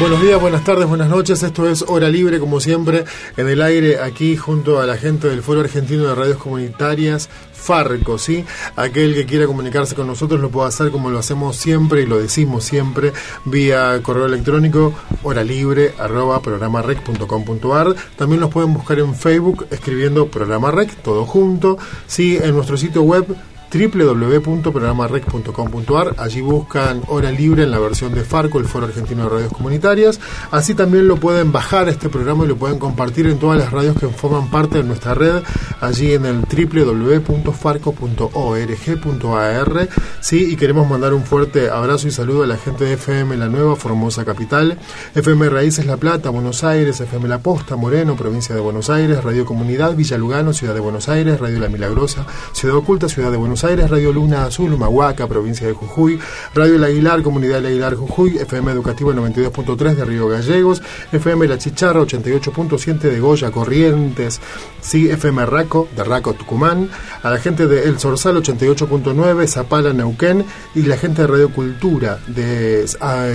Buenos días, buenas tardes, buenas noches. Esto es Hora Libre, como siempre, en el aire, aquí junto a la gente del Foro Argentino de Radios Comunitarias, Farco, ¿sí? Aquel que quiera comunicarse con nosotros lo puede hacer como lo hacemos siempre y lo decimos siempre, vía correo electrónico, hora libre, arroba programarec.com.ar. También nos pueden buscar en Facebook escribiendo Programa Rec, todo junto, ¿sí? En nuestro sitio web www.programarec.com.ar. Allí buscan Hora Libre en la versión de Farco, el Foro Argentino de Radios Comunitarias. Así también lo pueden bajar este programa y lo pueden compartir en todas las radios que forman parte de nuestra red, allí en el www.farco.org.ar. Sí, y queremos mandar un fuerte abrazo y saludo a la gente de FM La Nueva, Formosa Capital, FM Raíces La Plata, Buenos Aires, FM La Posta, Moreno, provincia de Buenos Aires, Radio Comunidad, Villa Lugano, Ciudad de Buenos Aires, Radio La Milagrosa, Ciudad Oculta, Ciudad de Buenos Aires, Radio Luna Azul, Humahuaca, provincia de Jujuy, Radio El Aguilar, Comunidad El Aguilar Jujuy, FM Educativo 92.3 de Río Gallegos, FM La Chicharra 88.7 de Goya Corrientes, sí, FM Raco de Raco Tucumán, a la gente de El Sorsal 88.9, Zapala Neuquén y la gente de Radio Cultura de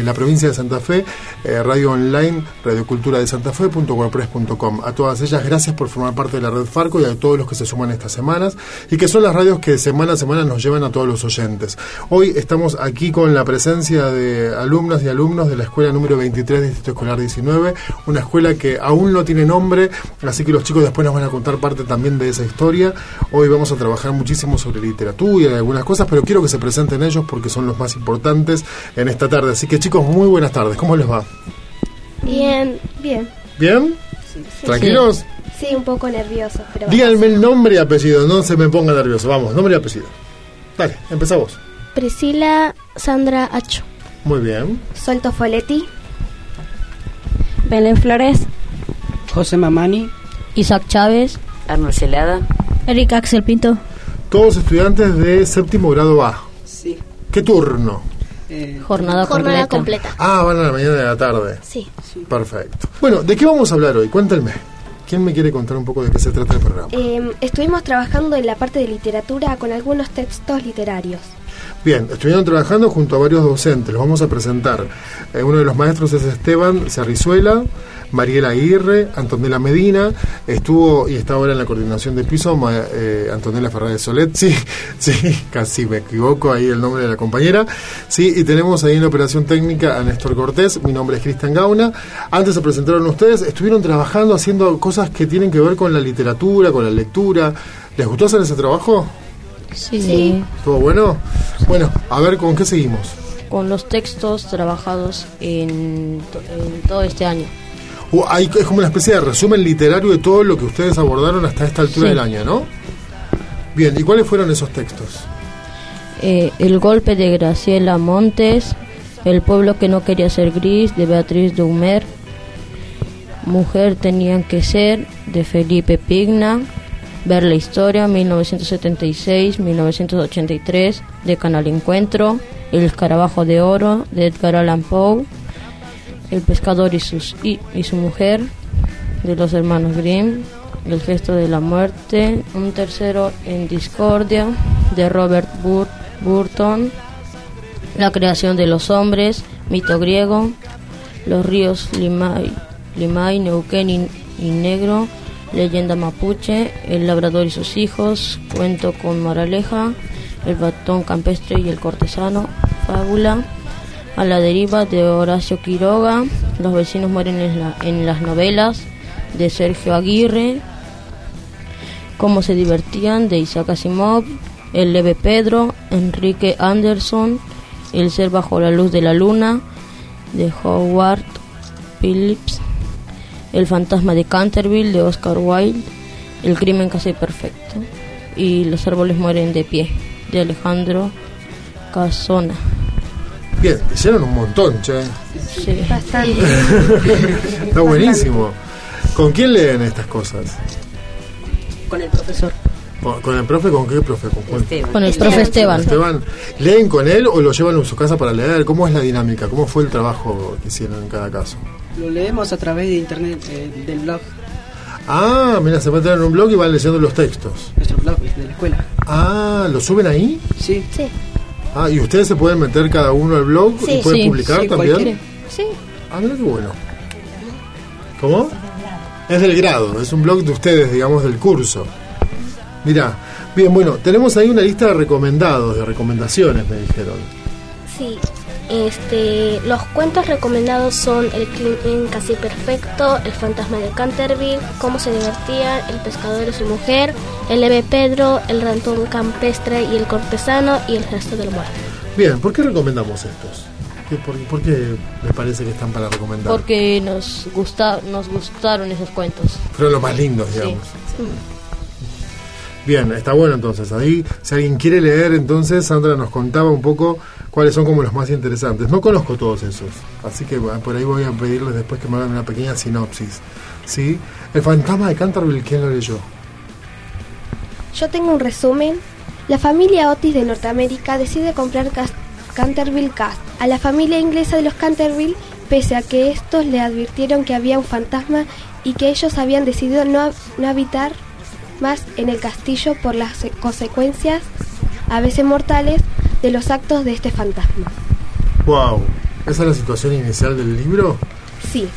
la provincia de Santa Fe, eh, Radio Online, Radiocultura de Santa Fe.wordpress.com. A todas ellas, gracias por formar parte de la red Farco y a todos los que se suman estas semanas y que son las radios que semana semanas nos llevan a todos los oyentes. Hoy estamos aquí con la presencia de alumnas y alumnos de la escuela número 23 Distrito Escolar 19, una escuela que aún no tiene nombre, así que los chicos después nos van a contar parte también de esa historia. Hoy vamos a trabajar muchísimo sobre literatura y algunas cosas, pero quiero que se presenten ellos porque son los más importantes en esta tarde. Así que chicos, muy buenas tardes. ¿Cómo les va? Bien, bien. ¿Bien? ¿Tranquilos? Sí, un poco nervioso. Pero Díganme el nombre y apellido, no se me ponga nervioso. Vamos, nombre y apellido. Dale, empezamos. Priscila Sandra Acho. Muy bien. Solto Foletti. Belén Flores. José Mamani. Isaac Chávez. Arnold Celada. Erika Axel Pinto. Todos estudiantes de séptimo grado A. Sí. ¿Qué turno? Eh, jornada, Jornada completa. completa. Ah, van a la mañana y a la tarde. Sí. Perfecto. Bueno, ¿de qué vamos a hablar hoy? Cuéntenme. ¿Quién me quiere contar un poco de qué se trata el programa? Eh, estuvimos trabajando en la parte de literatura con algunos textos literarios. Bien, estuvieron trabajando junto a varios docentes, los vamos a presentar. Eh, uno de los maestros es Esteban Cerrizuela, Mariela Aguirre, Antonella Medina, estuvo y está ahora en la coordinación de piso eh, Antonella Fernández Solet, sí, sí, casi me equivoco ahí el nombre de la compañera, sí, y tenemos ahí en la operación técnica a Néstor Cortés, mi nombre es Cristian Gauna, antes se presentaron ustedes, estuvieron trabajando haciendo cosas que tienen que ver con la literatura, con la lectura, ¿les gustó hacer ese trabajo? Sí. ¿Estuvo bueno? Bueno, a ver con qué seguimos. Con los textos trabajados en, to- en todo este año. Uh, hay, es como una especie de resumen literario de todo lo que ustedes abordaron hasta esta altura Sí. del año, ¿no? Bien, ¿y cuáles fueron esos textos? Eh, el golpe de Graciela Montes. El pueblo que no quería ser gris de Beatriz Dumer. Mujer tenían que ser de Felipe Pigna. Ver la historia 1976-1983 de Canal Encuentro. El escarabajo de oro de Edgar Allan Poe. El pescador y, sus, y, y su mujer de los hermanos Grimm. El gesto de la muerte. Un tercero en discordia de Robert Bur- Burton. La creación de los hombres. Mito griego. Los ríos Limay, Limay Neuquén y, y Negro. Leyenda mapuche. El labrador y sus hijos. Cuento con moraleja. El batón campestre y el cortesano. Fábula. A la deriva de Horacio Quiroga, Los vecinos mueren en, en las novelas de Sergio Aguirre, Cómo se divertían de Isaac Asimov, El leve Pedro, Enrique Anderson, El ser bajo la luz de la luna de Howard Phillips, El fantasma de Canterville de Oscar Wilde, El crimen casi perfecto y Los árboles mueren de pie de Alejandro Casona. Bien, hicieron un montón, che. Sí. Bastante. Está buenísimo. ¿Con quién leen estas cosas? Con el profesor. ¿Con, el profe? ¿Con qué profe? ¿Con, con el profe Esteban. Esteban. ¿Leen con él o lo llevan a su casa para leer? ¿Cómo es la dinámica? ¿Cómo fue el trabajo que hicieron en cada caso? Lo leemos a través de internet, eh, del blog. Ah, mira, se meten en un blog y van leyendo los textos. Nuestro blog de la escuela. Ah, ¿lo suben ahí? Sí. Sí. Ah, ¿y ustedes se pueden meter cada uno al blog y pueden publicar también? Sí. Ah, mira qué bueno. ¿Cómo? Es del grado, es un blog de ustedes, digamos, del curso. Mira, bien, bueno, tenemos ahí una lista de recomendados, de recomendaciones, me dijeron. Sí, este, los cuentos recomendados son El crimen casi perfecto, El fantasma de Canterville, Cómo se divertían, El pescador y su mujer, El Eve Pedro, El rantón campestre y el cortesano y El gesto del muerto. Bien, ¿por qué recomendamos estos? por, qué les parece que están para recomendar? Porque nos, gusta, nos gustaron esos cuentos. Fueron los más lindos, digamos. Bien, está bueno entonces. Ahí, si alguien quiere leer, entonces Sandra nos contaba un poco cuáles son como los más interesantes. No conozco todos esos, así que por ahí voy a pedirles después que me hagan una pequeña sinopsis. ¿Sí? El fantasma de Canterville, ¿quién lo leyó? Yo tengo un resumen. La familia Otis de Norteamérica decide comprar Canterville Cast a la familia inglesa de los Canterville, pese a que estos le advirtieron que había un fantasma y que ellos habían decidido no, no habitar más en el castillo por las consecuencias, a veces mortales, de los actos de este fantasma. ¡Wow! ¿Esa es la situación inicial del libro? Sí.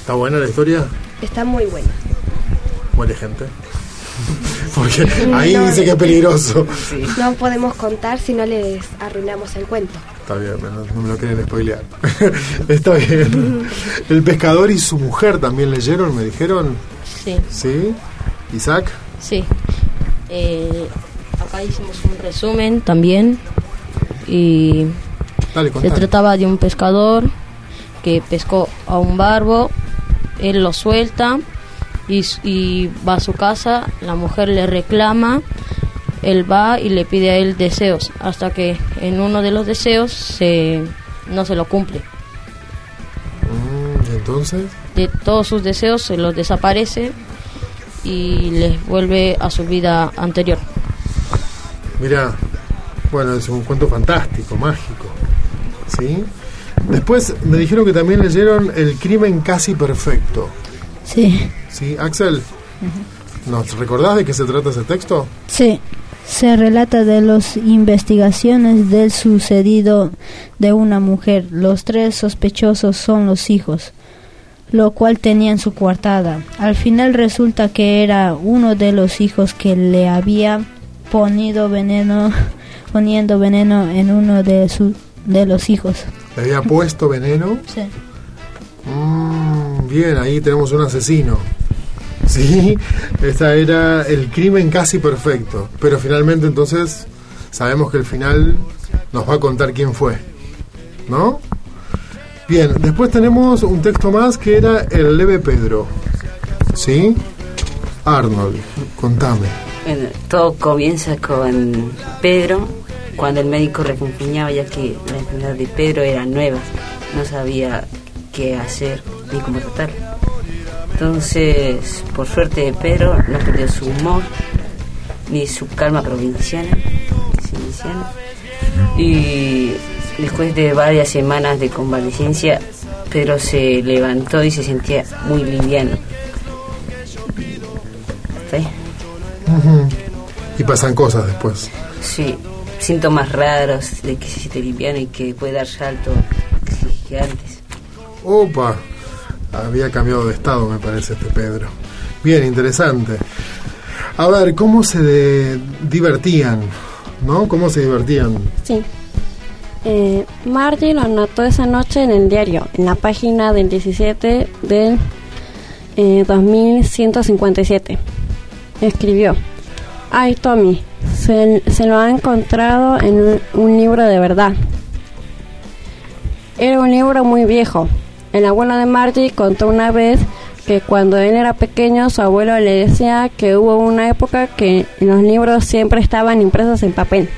¿Está buena la historia? Está muy buena. Muere gente. Porque ahí dice que es peligroso. No podemos contar si no les arruinamos el cuento. Está bien, no, me lo quieren spoilear. Está bien. El pescador y su mujer también leyeron, me dijeron. Sí. ¿Sí? Isaac. Sí. Eh, acá hicimos un resumen también. Y se trataba de un pescador que pescó a un barbo, él lo suelta y, y, va a su casa, la mujer le reclama, él va y le pide a él deseos, hasta que en uno de los deseos se, no se lo cumple. Mm, ¿Entonces? De todos sus deseos se los desaparece y les vuelve a su vida anterior. Mira, bueno, es un cuento fantástico, mágico. ¿Sí? Después me dijeron que también leyeron El crimen casi perfecto. Sí. ¿Sí? Axel, ¿nos recordás de qué se trata ese texto? Sí. Se relata de las investigaciones del sucedido de una mujer. Los tres sospechosos son los hijos lo cual tenía en su coartada. Al final resulta que era uno de los hijos que le había ponido veneno, poniendo veneno en uno de, sus de los hijos. ¿Le había puesto veneno? Sí. Mm, bien, ahí tenemos un asesino. Sí, esta era el crimen casi perfecto. Pero finalmente entonces sabemos que el final nos va a contar quién fue. ¿No? Bien, después tenemos un texto más que era El leve Pedro. ¿Sí? Arnold, contame. Bueno, todo comienza con Pedro, cuando el médico refunfuñaba ya que la enfermedad de Pedro era nueva, no sabía qué hacer ni cómo tratar. Entonces, por suerte de Pedro, no perdió su humor ni su calma provinciana, y Después de varias semanas de convalecencia, Pedro se levantó y se sentía muy liviano. ¿Sí? Y pasan cosas después. Sí, síntomas raros de que se siente liviano y que puede dar saltos gigantes. Opa, había cambiado de estado, me parece, este Pedro. Bien, interesante. A ver, ¿cómo se divertían? ¿No? ¿Cómo se divertían? Sí. Eh, Margie lo anotó esa noche en el diario, en la página del 17 del 2157. Escribió, ay Tommy, se, lo ha encontrado en un, libro de verdad. Era un libro muy viejo. El abuelo de Margie contó una vez que cuando él era pequeño su abuelo le decía que hubo una época que los libros siempre estaban impresos en papel.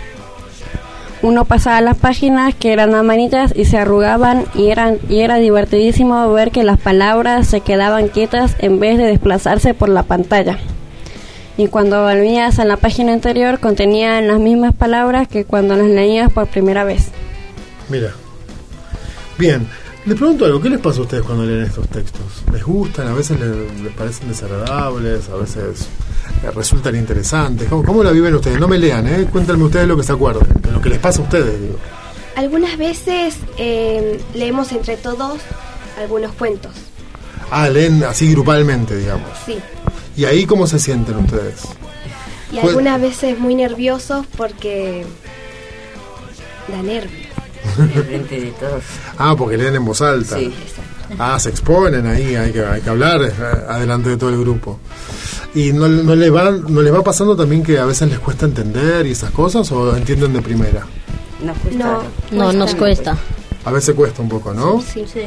uno pasaba las páginas que eran amarillas y se arrugaban y eran y era divertidísimo ver que las palabras se quedaban quietas en vez de desplazarse por la pantalla. Y cuando volvías a la página anterior contenían las mismas palabras que cuando las leías por primera vez. Mira. Bien, les pregunto algo, ¿qué les pasa a ustedes cuando leen estos textos? ¿Les gustan? ¿A veces les, les parecen desagradables? ¿A veces les resultan interesantes? ¿Cómo, ¿Cómo, la viven ustedes? No me lean, ¿eh? Cuéntenme ustedes lo que se acuerden, lo que les pasa a ustedes, digo. Algunas veces eh, leemos entre todos algunos cuentos. Ah, leen así grupalmente, digamos. Sí. ¿Y ahí cómo se sienten ustedes? Y algunas veces muy nerviosos porque da nervios. frente de todos. Ah, porque leen en voz alta. Sí. Ah, se exponen ahí, hay que, hay que hablar eh, adelante de todo el grupo. ¿Y no, no, les va, no les va pasando también que a veces les cuesta entender y esas cosas o entienden de primera? Nos cuesta. No, no nos cuesta. A veces cuesta un poco, ¿no? Sí, sí.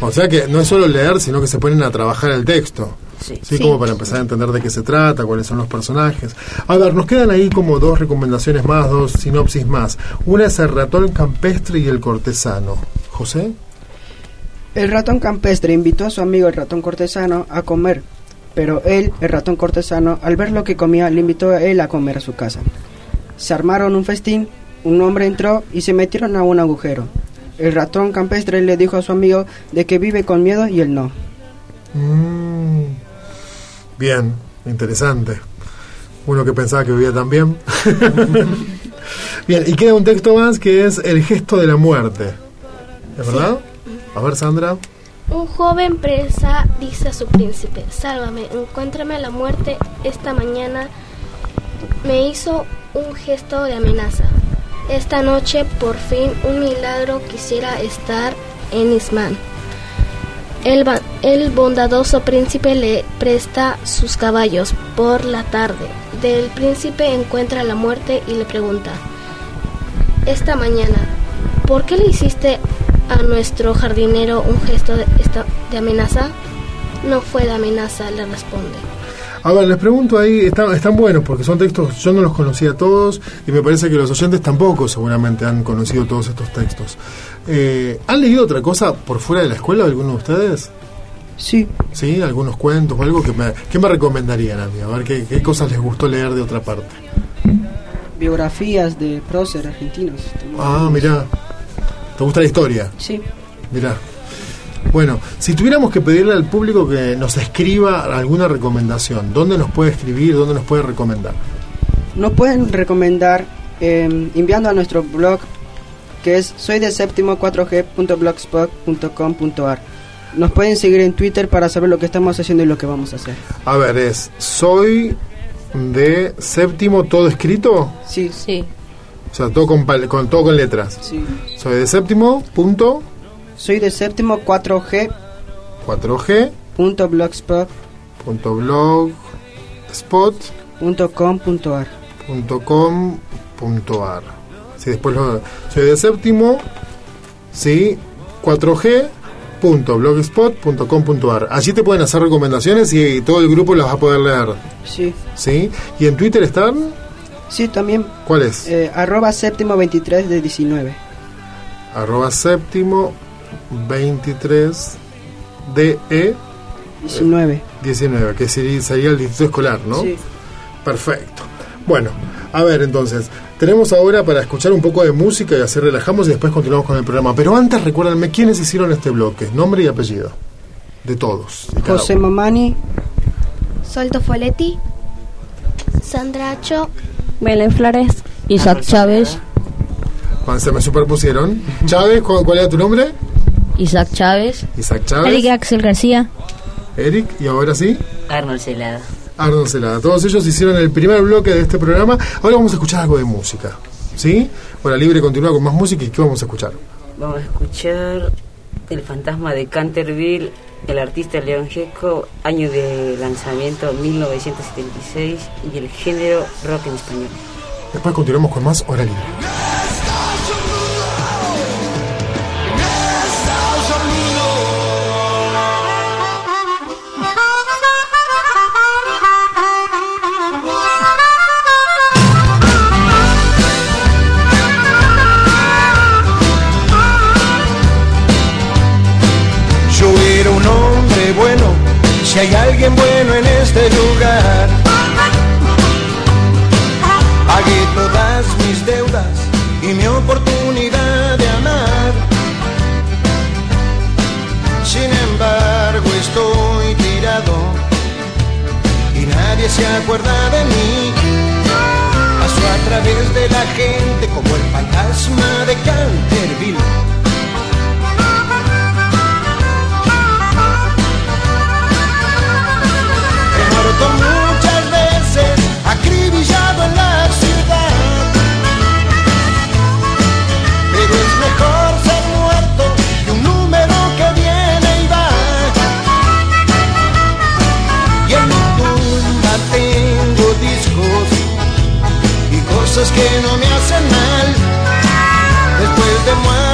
O sea que no es solo leer, sino que se ponen a trabajar el texto. Sí. ¿sí? Como para empezar a entender de qué se trata, cuáles son los personajes. A ver, nos quedan ahí como dos recomendaciones más, dos sinopsis más. Una es el ratón campestre y el cortesano. ¿José? El ratón campestre invitó a su amigo el ratón cortesano a comer, pero él, el ratón cortesano, al ver lo que comía, le invitó a él a comer a su casa. Se armaron un festín, un hombre entró y se metieron a un agujero. El ratón campestre le dijo a su amigo de que vive con miedo y él no. Mm, bien, interesante. Uno que pensaba que vivía tan bien. bien, y queda un texto más que es el gesto de la muerte. ¿Es verdad? A ver, Sandra. Un joven presa dice a su príncipe, sálvame, encuéntrame a la muerte esta mañana. Me hizo un gesto de amenaza. Esta noche, por fin, un milagro quisiera estar en Ismán. El, bondadoso príncipe le presta sus caballos por la tarde. Del príncipe encuentra la muerte y le pregunta, esta mañana, ¿por qué le hiciste a nuestro jardinero un gesto de amenaza? No fue de amenaza, le responde. A ver, les pregunto ahí, están, están buenos porque son textos, yo no los conocía todos y me parece que los oyentes tampoco seguramente han conocido todos estos textos. Eh, ¿Han leído otra cosa por fuera de la escuela alguno de ustedes? Sí. ¿Sí? ¿Algunos cuentos o algo que me, que me recomendarían a mí? A ver, ¿qué, ¿qué, cosas les gustó leer de otra parte? Biografías de próceres argentinos. Ah, mira. ¿Te gusta la historia? Sí. Mira. Bueno, si tuviéramos que pedirle al público que nos escriba alguna recomendación, ¿dónde nos puede escribir? ¿Dónde nos puede recomendar? Nos pueden recomendar eh, enviando a nuestro blog que es soy de séptimo 4g.blogspot.com.ar. Nos pueden seguir en Twitter para saber lo que estamos haciendo y lo que vamos a hacer. A ver, es soy de séptimo todo escrito. Sí. Sí. O sea, todo con, con todo con letras. Sí. Soy de séptimo punto soy de séptimo 4G. 4G. Punto blogspot. Punto blogspot. Punto com punto ar. Punto com punto ar. Si después lo, soy de séptimo. Sí. 4G. Punto blogspot.com.ar Allí te pueden hacer recomendaciones y todo el grupo las va a poder leer. Sí. ¿Sí? ¿Y en Twitter están? Sí, también. ¿Cuál es? Eh, arroba séptimo 23 de 19. Arroba séptimo 23 DE 19. 19, que sería, sería el distrito escolar, ¿no? Sí. Perfecto. Bueno, a ver entonces, tenemos ahora para escuchar un poco de música y así relajamos y después continuamos con el programa. Pero antes recuérdenme quiénes hicieron este bloque, nombre y apellido. De todos. De José Mamani. Solto Foletti. Sandracho. Belén Flores. Isaac Chávez. Se me superpusieron. Chávez, ¿cuál, ¿cuál era tu nombre? Isaac Chávez. Isaac Chávez. Eric Axel García. Eric, y ahora sí. Arnold Celada. Arnold Celada. Todos ellos hicieron el primer bloque de este programa. Ahora vamos a escuchar algo de música. ¿Sí? Hora Libre continúa con más música y ¿qué vamos a escuchar? Vamos a escuchar El fantasma de Canterville, el artista León Gieco, año de lanzamiento 1976 y el género rock en español. Después continuamos con más Hora Libre. Si hay alguien bueno en este lugar. Pagué todas mis deudas y mi oportunidad de amar. Sin embargo estoy tirado y nadie se acuerda de mí. Paso a través de la gente como el fantasma de Canterville muchas veces acribillado en la ciudad. Pero es mejor ser muerto que un número que viene y va. Y en mi tumba tengo discos y cosas que no me hacen mal. Después de muerto,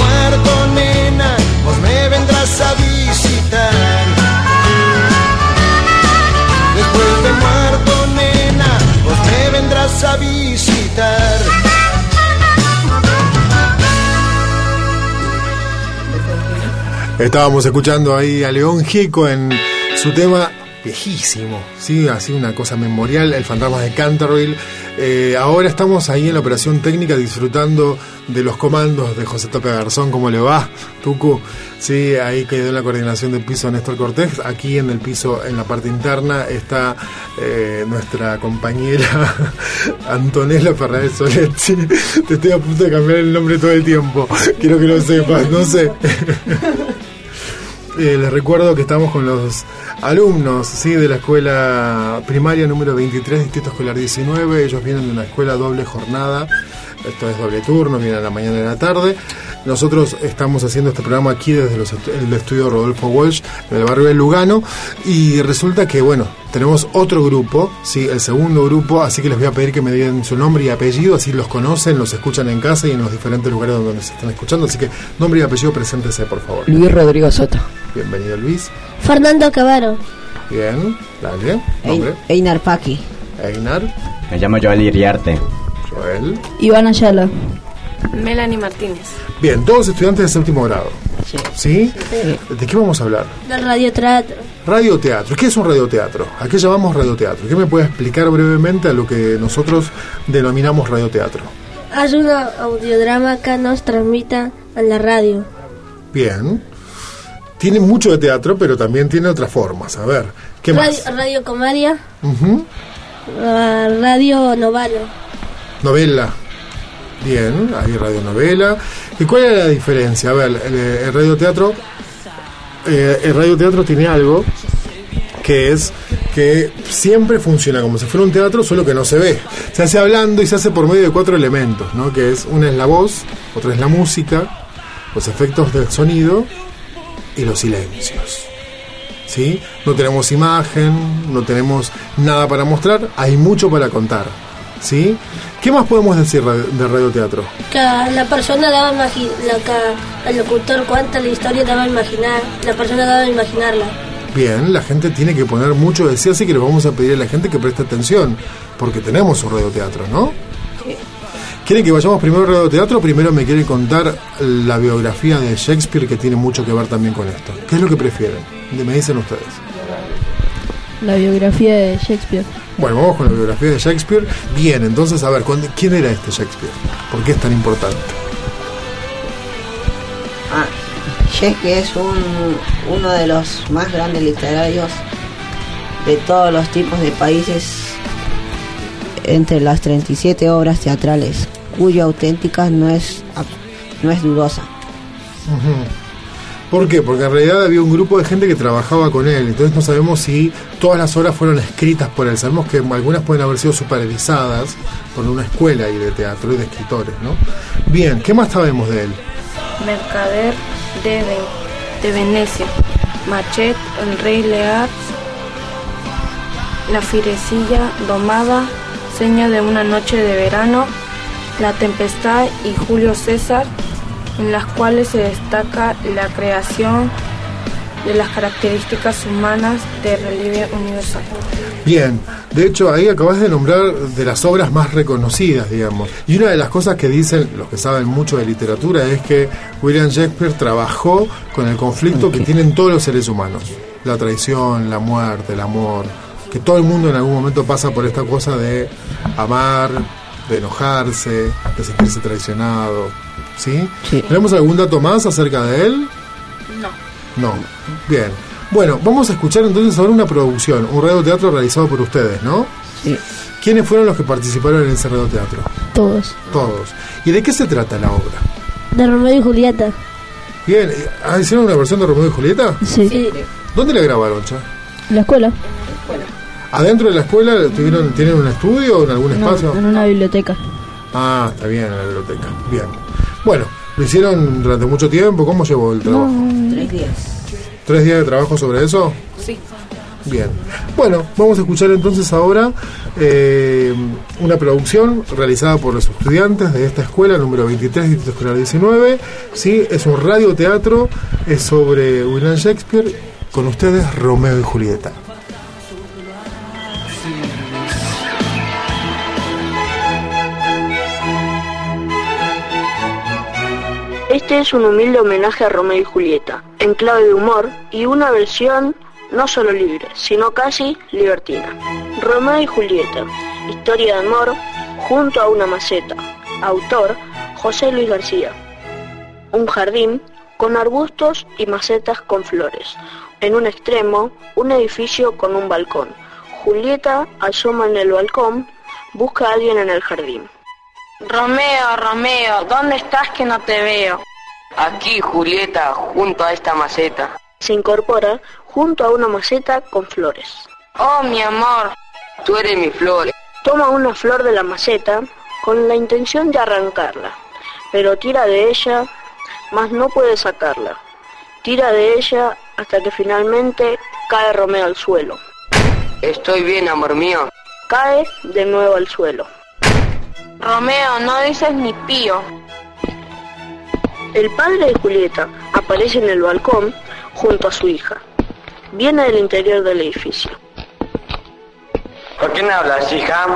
muerto, nena, pues me vendrás a visitar. Después de muerto, nena, pues me vendrás a visitar. Estábamos escuchando ahí a León Gico en su tema viejísimo, ¿sí? Así una cosa memorial, El fantasma de Canterville. Eh, ahora estamos ahí en la operación técnica disfrutando de los comandos de José Tope Garzón. ¿Cómo le va, Tucu? Sí, ahí quedó la coordinación del piso Néstor Cortés. Aquí en el piso, en la parte interna, está eh, nuestra compañera Antonella Fernández Soletti. Te estoy a punto de cambiar el nombre todo el tiempo. Quiero que lo sepas, no sé. Eh, les recuerdo que estamos con los alumnos ¿sí? de la escuela primaria número 23, Distrito Escolar 19. Ellos vienen de una escuela doble jornada. Esto es doble turno, vienen a la mañana y a la tarde. Nosotros estamos haciendo este programa aquí desde el estudio Rodolfo Walsh, del barrio de Lugano. Y resulta que, bueno, tenemos otro grupo, ¿sí? el segundo grupo. Así que les voy a pedir que me digan su nombre y apellido. Así los conocen, los escuchan en casa y en los diferentes lugares donde nos están escuchando. Así que nombre y apellido, preséntese, por favor. Luis Rodrigo Soto. Bienvenido, Luis. Fernando Cabaro. Bien, dale. Nombre. Einar Paki. Einar. Me llamo Joel Iriarte. Joel. Iván Ayala. Melanie Martínez. Bien, todos estudiantes de séptimo grado. Sí. ¿De qué vamos a hablar? Del radioteatro. Radioteatro. ¿Qué es un radioteatro? ¿A qué llamamos radioteatro? ¿Qué me puede explicar brevemente a lo que nosotros denominamos radioteatro? Es un audiodrama que nos transmita en la radio. Bien tiene mucho de teatro, pero también tiene otras formas. A ver, ¿qué radio, más? Radio Comaria. Ah, radio Novalo. Novela. Bien, hay radionovela. ¿Y cuál es la diferencia? A ver, el, radioteatro, eh, el radioteatro tiene algo que es que siempre funciona como si fuera un teatro, solo que no se ve. Se hace hablando y se hace por medio de cuatro elementos, ¿no? Que es una es la voz, otra es la música, los efectos del sonido y los silencios. ¿Sí? No tenemos imagen, no tenemos nada para mostrar, hay mucho para contar. ¿Sí? ¿Qué más podemos decir de radioteatro? Que la persona debe imaginar, que el locutor cuenta la historia debe imaginar, la persona debe imaginarla. Bien, la gente tiene que poner mucho de sí, así que le vamos a pedir a la gente que preste atención, porque tenemos un radioteatro, ¿no? ¿Quieren que vayamos primero al radioteatro o primero me quieren contar la biografía de Shakespeare que tiene mucho que ver también con esto? ¿Qué es lo que prefieren? Me dicen ustedes. La biografía de Shakespeare. Bueno, vamos con la biografía de Shakespeare. Bien, entonces, a ver, ¿quién era este Shakespeare? ¿Por qué es tan importante? Ah, Shakespeare es uno de los más grandes literarios de todos los tipos de países entre las 37 obras teatrales, cuya auténtica no es, no es dudosa. ¿Por qué? Porque en realidad había un grupo de gente que trabajaba con él, entonces no sabemos si todas las obras fueron escritas por él. Sabemos que algunas pueden haber sido supervisadas por una escuela y de teatro y de escritores, ¿no? Bien, ¿qué más sabemos de él? Mercader de, de Venecia, Machet, el rey Lear, la firecilla domada, Seña de una noche de verano, La Tempestad y Julio César, en las cuales se destaca la creación de las características humanas de relieve universal. Bien, de hecho ahí acabas de nombrar de las obras más reconocidas, digamos. Y una de las cosas que dicen los que saben mucho de literatura es que William Shakespeare trabajó con el conflicto que tienen todos los seres humanos. La traición, la muerte, el amor. Que todo el mundo en algún momento pasa por esta cosa de amar, de enojarse, de sentirse traicionado. ¿Sí? ¿Tenemos algún dato más acerca de él? No. No. Bien. Bueno, vamos a escuchar entonces ahora una producción, un radioteatro realizado por ustedes, ¿no? Sí. ¿Quiénes fueron los que participaron en ese radioteatro? Todos. Todos. ¿Y de qué se trata la obra? De Romeo y Julieta. Bien, eh, ¿ah, ¿hicieron una versión de Romeo y Julieta? Sí. ¿Dónde la grabaron, Cha? La escuela. ¿Adentro de la escuela tuvieron, tienen un estudio o en algún No, espacio? en una biblioteca. Ah, está bien, en la biblioteca. Bien. Bueno, ¿lo hicieron durante mucho tiempo? ¿Cómo llevó el trabajo? Tres días. ¿Tres días de trabajo sobre eso? Sí. Bien. Bueno, vamos a escuchar entonces ahora eh, una producción realizada por los estudiantes de esta escuela, número 23, Distrito Escolar 19. Sí, es un radioteatro, es sobre William Shakespeare. Con ustedes, Romeo y Julieta. Este es un humilde homenaje a Romeo y Julieta, en clave de humor y una versión no solo libre, sino casi libertina. Romeo y Julieta, historia de amor junto a una maceta. Autor José Luis García. Un jardín con arbustos y macetas con flores. En un extremo, un edificio con un balcón. Julieta asoma en el balcón, busca a alguien en el jardín. Romeo, Romeo, ¿dónde estás que no te veo? Aquí, Julieta, junto a esta maceta. Se incorpora junto a una maceta con flores. Oh, mi amor. Tú eres mi flor. Toma una flor de la maceta con la intención de arrancarla, pero tira de ella, mas no puede sacarla. Tira de ella hasta que finalmente cae Romeo al suelo. Estoy bien, amor mío. Cae de nuevo al suelo. Romeo, no dices ni pío. El padre de Julieta aparece en el balcón junto a su hija. Viene del interior del edificio. ¿Con quién hablas, hija?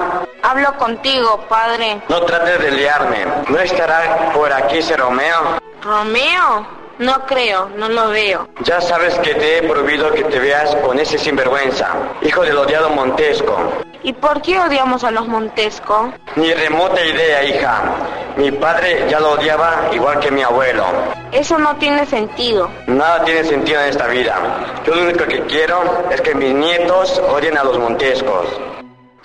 Hablo contigo, padre. No trates de liarme. ¿No estará por aquí ese Romeo? ¿Romeo? No creo, no lo veo. Ya sabes que te he prohibido que te veas con ese sinvergüenza, hijo del odiado Montesco. ¿Y por qué odiamos a los Montesco? Ni remota idea, hija. Mi padre ya lo odiaba igual que mi abuelo. Eso no tiene sentido. Nada tiene sentido en esta vida. Yo lo único que quiero es que mis nietos odien a los Montescos.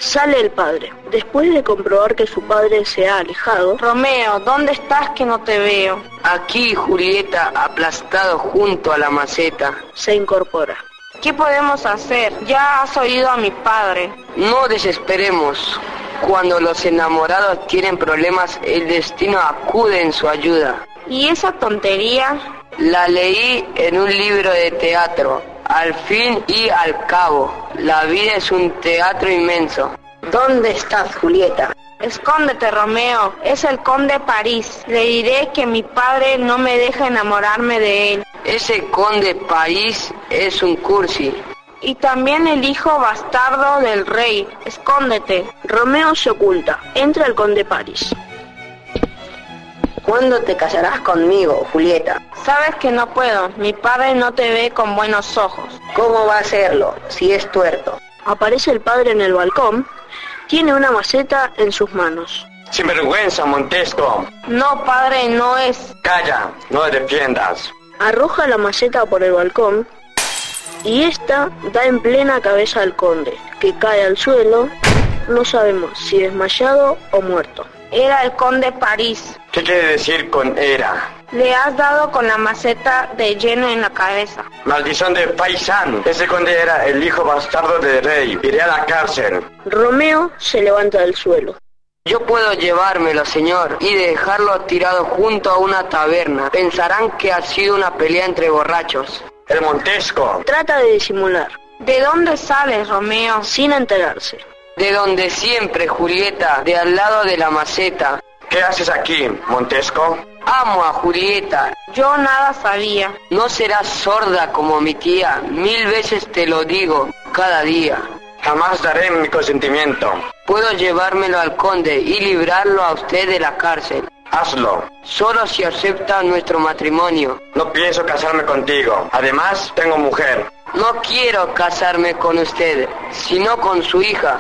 Sale el padre. Después de comprobar que su padre se ha alejado, Romeo, ¿dónde estás que no te veo? Aquí, Julieta, aplastado junto a la maceta. se incorpora. ¿Qué podemos hacer? Ya has oído a mi padre. No desesperemos. Cuando los enamorados tienen problemas, el destino acude en su ayuda. ¿Y esa tontería? La leí en un libro de teatro. Al fin y al cabo, la vida es un teatro inmenso. ¿Dónde estás, Julieta? Escóndete, Romeo. Es el conde París. Le diré que mi padre no me deja enamorarme de él. Ese conde París es un cursi. Y también el hijo bastardo del rey. Escóndete. Romeo se oculta. Entra el conde París. ¿Cuándo te casarás conmigo, Julieta? Sabes que no puedo. Mi padre no te ve con buenos ojos. ¿Cómo va a hacerlo si es tuerto? Aparece el padre en el balcón. Tiene una maceta en sus manos. Sin vergüenza, Montesco. No, padre, no es. Calla, no te defiendas. Arroja la maceta por el balcón y esta da en plena cabeza al conde, que cae al suelo. No sabemos si desmayado o muerto. Era el conde París. ¿Qué quiere decir con era? Le has dado con la maceta de lleno en la cabeza. Maldición de paisano. Ese conde era el hijo bastardo del rey. Iré a la cárcel. Romeo se levanta del suelo. Yo puedo llevármelo, señor, y dejarlo tirado junto a una taberna. Pensarán que ha sido una pelea entre borrachos. El Montesco. Trata de disimular, ¿De dónde sales, Romeo? sin enterarse. De donde siempre, Julieta, de al lado de la maceta. ¿Qué haces aquí, Montesco? Amo a Julieta. Yo nada sabía. No serás sorda como mi tía. Mil veces te lo digo, cada día. Jamás daré mi consentimiento. Puedo llevármelo al conde y librarlo a usted de la cárcel. Hazlo. Solo si acepta nuestro matrimonio. No pienso casarme contigo. Además, tengo mujer. No quiero casarme con usted, sino con su hija.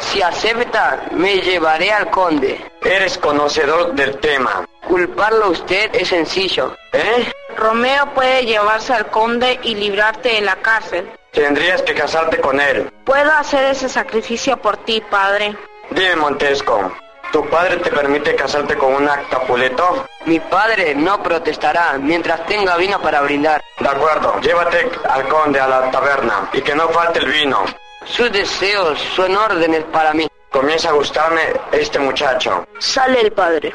Si acepta, me llevaré al conde. Eres conocedor del tema. Culparlo a usted es sencillo. ¿Eh? Romeo puede llevarse al conde y librarte de la cárcel. Tendrías que casarte con él. Puedo hacer ese sacrificio por ti, padre. Dime, Montesco, ¿tu padre te permite casarte con una Capuleto? Mi padre no protestará mientras tenga vino para brindar. De acuerdo, llévate al conde a la taberna y que no falte el vino. Sus deseos son órdenes para mí. Comienza a gustarme este muchacho. Sale el padre.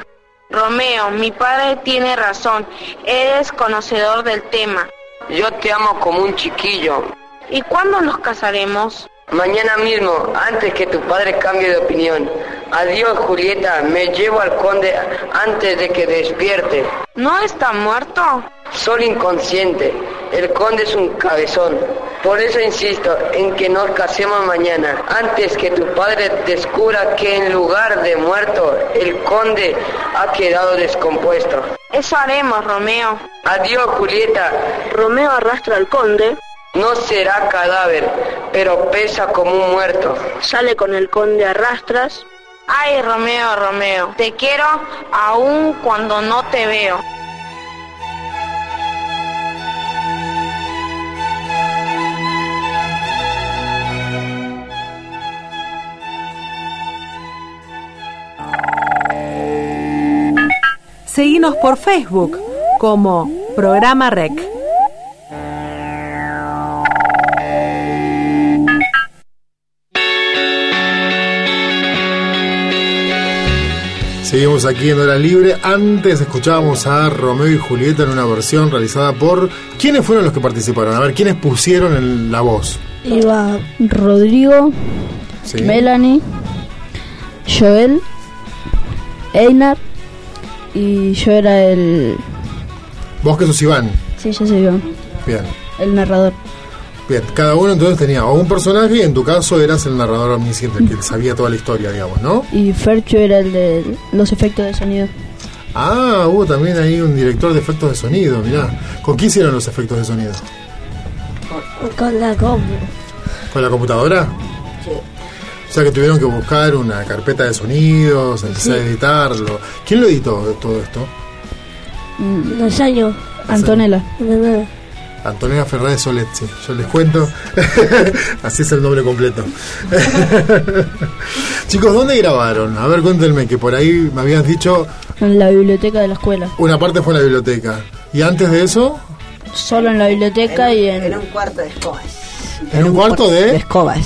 Romeo, mi padre tiene razón. Eres conocedor del tema. Yo te amo como un chiquillo. ¿Y cuándo nos casaremos? Mañana mismo, antes que tu padre cambie de opinión. Adiós, Julieta. Me llevo al conde antes de que despierte. ¿No está muerto? Solo inconsciente. El conde es un cabezón. Por eso insisto en que nos casemos mañana, antes que tu padre descubra que en lugar de muerto, el conde ha quedado descompuesto. Eso haremos, Romeo. Adiós, Julieta. Romeo arrastra al conde. No será cadáver, pero pesa como un muerto. Sale con el conde a rastras. Ay, Romeo, Romeo, te quiero aún cuando no te veo. Seguimos por Facebook como Programa Rec. Seguimos aquí en Hora Libre. Antes escuchábamos a Romeo y Julieta en una versión realizada por... ¿Quiénes fueron los que participaron? A ver, ¿quiénes pusieron en la voz? Iba Rodrigo, Sí. Melanie, Joel, Einar y yo era el... Vos que sos Iván. Sí, yo soy yo, Bien. el narrador. Bien, cada uno entonces tenía o un personaje y en tu caso eras el narrador omnisciente, el que sabía toda la historia, digamos, ¿no? Y Fercho era el de los efectos de sonido. Ah, hubo también ahí un director de efectos de sonido, mirá. ¿Con qué hicieron los efectos de sonido? Con la compu. ¿Con la computadora? Sí. O sea que tuvieron que buscar una carpeta de sonidos, empezar a editarlo. ¿Quién lo editó todo esto? Los años. Antonella. Antonella. Antonella Fernández Soletti. Yo les cuento. Así es el nombre completo. Chicos, ¿dónde grabaron? A ver, cuéntenme, que por ahí me habías dicho En la biblioteca de la escuela. una parte fue en la biblioteca. ¿Y antes de eso? Solo en la biblioteca y en... En un cuarto de escobas. ¿En un cuarto de? escobas.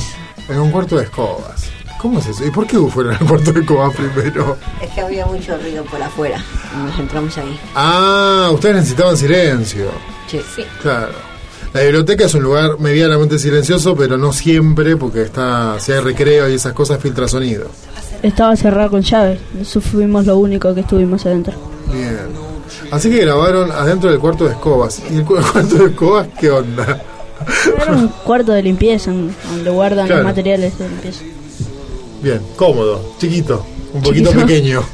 En un cuarto de escobas. ¿Cómo es eso? ¿Y por qué fueron al cuarto de escobas primero? Es que había mucho ruido por afuera. y Nos entramos ahí. Ah, ustedes necesitaban silencio. Sí. Claro. La biblioteca es un lugar medianamente silencioso, pero no siempre, porque está si hay recreo y esas cosas filtra sonido. Estaba cerrada con llave. Eso fuimos lo único que estuvimos adentro. Bien. Así que grabaron adentro del cuarto de escobas. ¿Y el cu- cuarto de escobas qué onda? Era un cuarto de limpieza, donde guardan Claro. los materiales de limpieza. Bien, cómodo, chiquito, un poquito Chiquito. pequeño.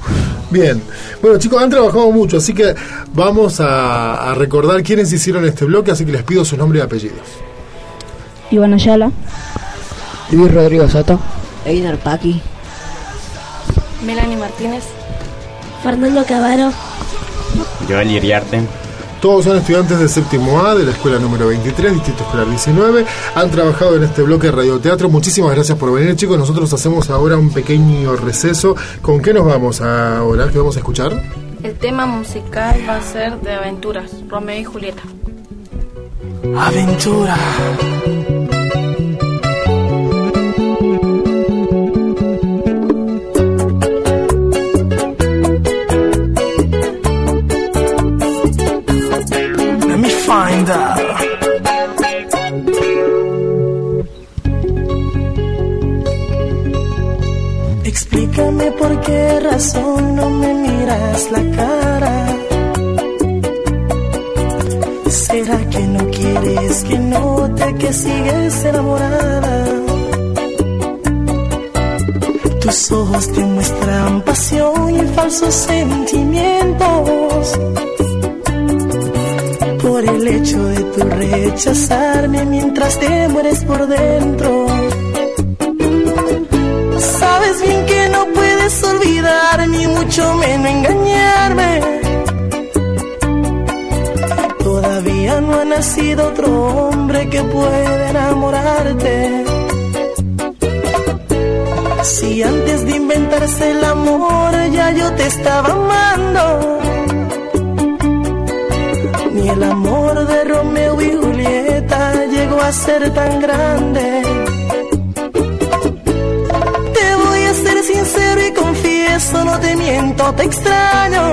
Bien. Bueno, chicos, han trabajado mucho, así que vamos a, a recordar quiénes hicieron este bloque, así que les pido su nombre y apellidos. Iván Ayala. Luis Rodrigo Soto. Einar Paqui. Melanie Martínez. Fernando Cavaro. Joel Iriarte. Todos son estudiantes del séptimo A de la escuela número 23, Distrito Escolar 19. Han trabajado en este bloque de radioteatro. Muchísimas gracias por venir, chicos. Nosotros hacemos ahora un pequeño receso. ¿Con qué nos vamos ahora? ¿Qué vamos a escuchar? El tema musical va a ser de aventuras, Romeo y Julieta. Aventura. Explícame por qué razón no me miras la cara. ¿Será que no quieres que note que sigues enamorada? Tus ojos te muestran pasión y falsos sentimientos. El hecho de tu rechazarme mientras te mueres por dentro. Sabes bien que no puedes olvidar ni mucho menos engañarme. Todavía no ha nacido otro hombre que pueda enamorarte. Si antes de inventarse el amor ya yo te estaba amando. Ni el amor de Romeo y Julieta llegó a ser tan grande. Te voy a ser sincero y confieso, no te miento, te extraño.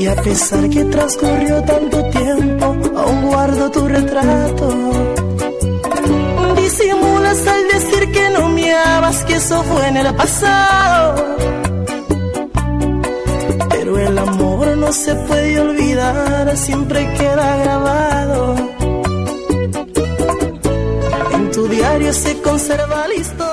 Y a pesar que transcurrió tanto tiempo, aún guardo tu retrato. Disimulas al decir que no me amas, que eso fue en el pasado. No se puede olvidar, siempre queda grabado. En tu diario se conserva la historia.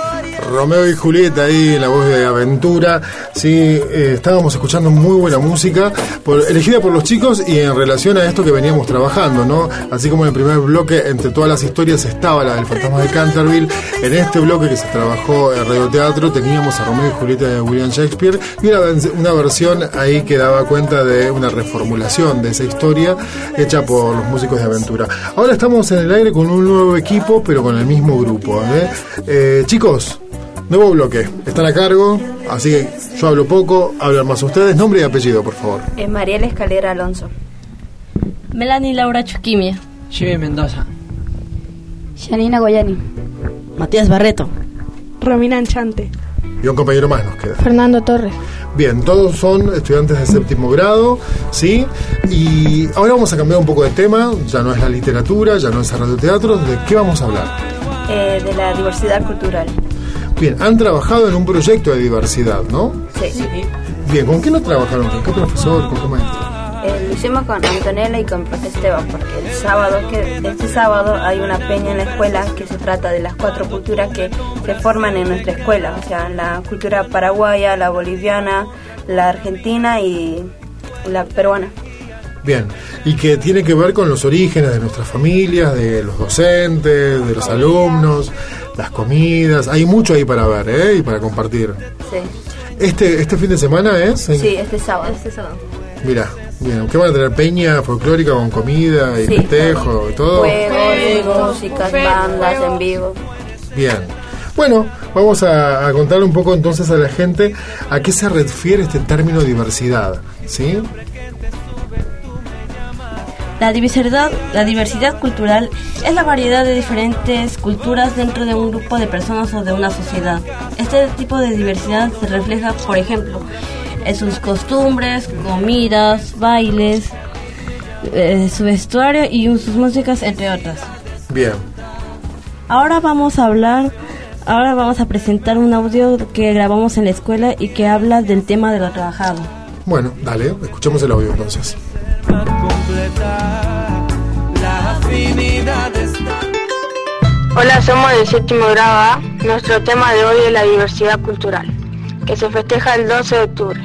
Romeo y Julieta ahí, la voz de aventura. Sí, eh, estábamos escuchando muy buena música, por- elegida por los chicos y en relación a esto que veníamos trabajando, ¿no? Así como en el primer bloque, entre todas las historias estaba la del fantasma de Canterville. En este bloque que se trabajó en radioteatro teníamos a Romeo y Julieta de William Shakespeare y una, una versión ahí que daba cuenta de una reformulación de esa historia hecha por los músicos de aventura. Ahora estamos en el aire con un nuevo equipo, pero con el mismo grupo. ¿eh? Eh, chicos, nuevo bloque. Están a cargo, así que yo hablo poco, hablan más ustedes. Nombre y apellido, por favor. Es Mariela Escalera Alonso. Melanie Laura Chuquimia. Jimmy Mendoza. Janina Goyani. Matías Barreto. Romina Anchante. Y un compañero más nos queda. Fernando Torres. Bien, todos son estudiantes de séptimo grado, ¿sí? Y ahora vamos a cambiar un poco de tema, ya no es la literatura, ya no es el radioteatro, ¿de qué vamos a hablar? Eh, de la diversidad cultural. Bien, han trabajado en un proyecto de diversidad, ¿no? Sí. Bien, ¿con quién lo trabajaron? ¿Con qué profesor? ¿Con qué maestro? Eh, lo hicimos con Antonella y con profe Esteban, porque el sábado, que este sábado hay una peña en la escuela que se trata de las cuatro culturas que se forman en nuestra escuela, o sea, la cultura paraguaya, la boliviana, la argentina y la peruana. Bien, y que tiene que ver con los orígenes de nuestras familias, de los docentes, de los alumnos, las comidas, hay mucho ahí para ver, ¿eh? Y para compartir. Sí, Este, este fin de semana es... en- sí este sábado. Este sábado. Mira, bien, ¿qué van a tener? Peña folclórica con comida y Sí. festejo y todo. Juegos, músicas, bandas en vivo. Bien. Bueno, vamos a, a contar un poco entonces a la gente a qué se refiere este término diversidad, ¿sí? La diversidad, la diversidad cultural es la variedad de diferentes culturas dentro de un grupo de personas o de una sociedad. Este tipo de diversidad se refleja, por ejemplo, en sus costumbres, comidas, bailes, eh, su vestuario y sus músicas, entre otras. Bien. Ahora vamos a hablar, ahora vamos a presentar un audio que grabamos en la escuela y que habla del tema de lo trabajado. Bueno, dale, escuchemos el audio entonces. Hola, somos del séptimo grado A. Nuestro tema de hoy es la diversidad cultural, que se festeja el 12 de octubre.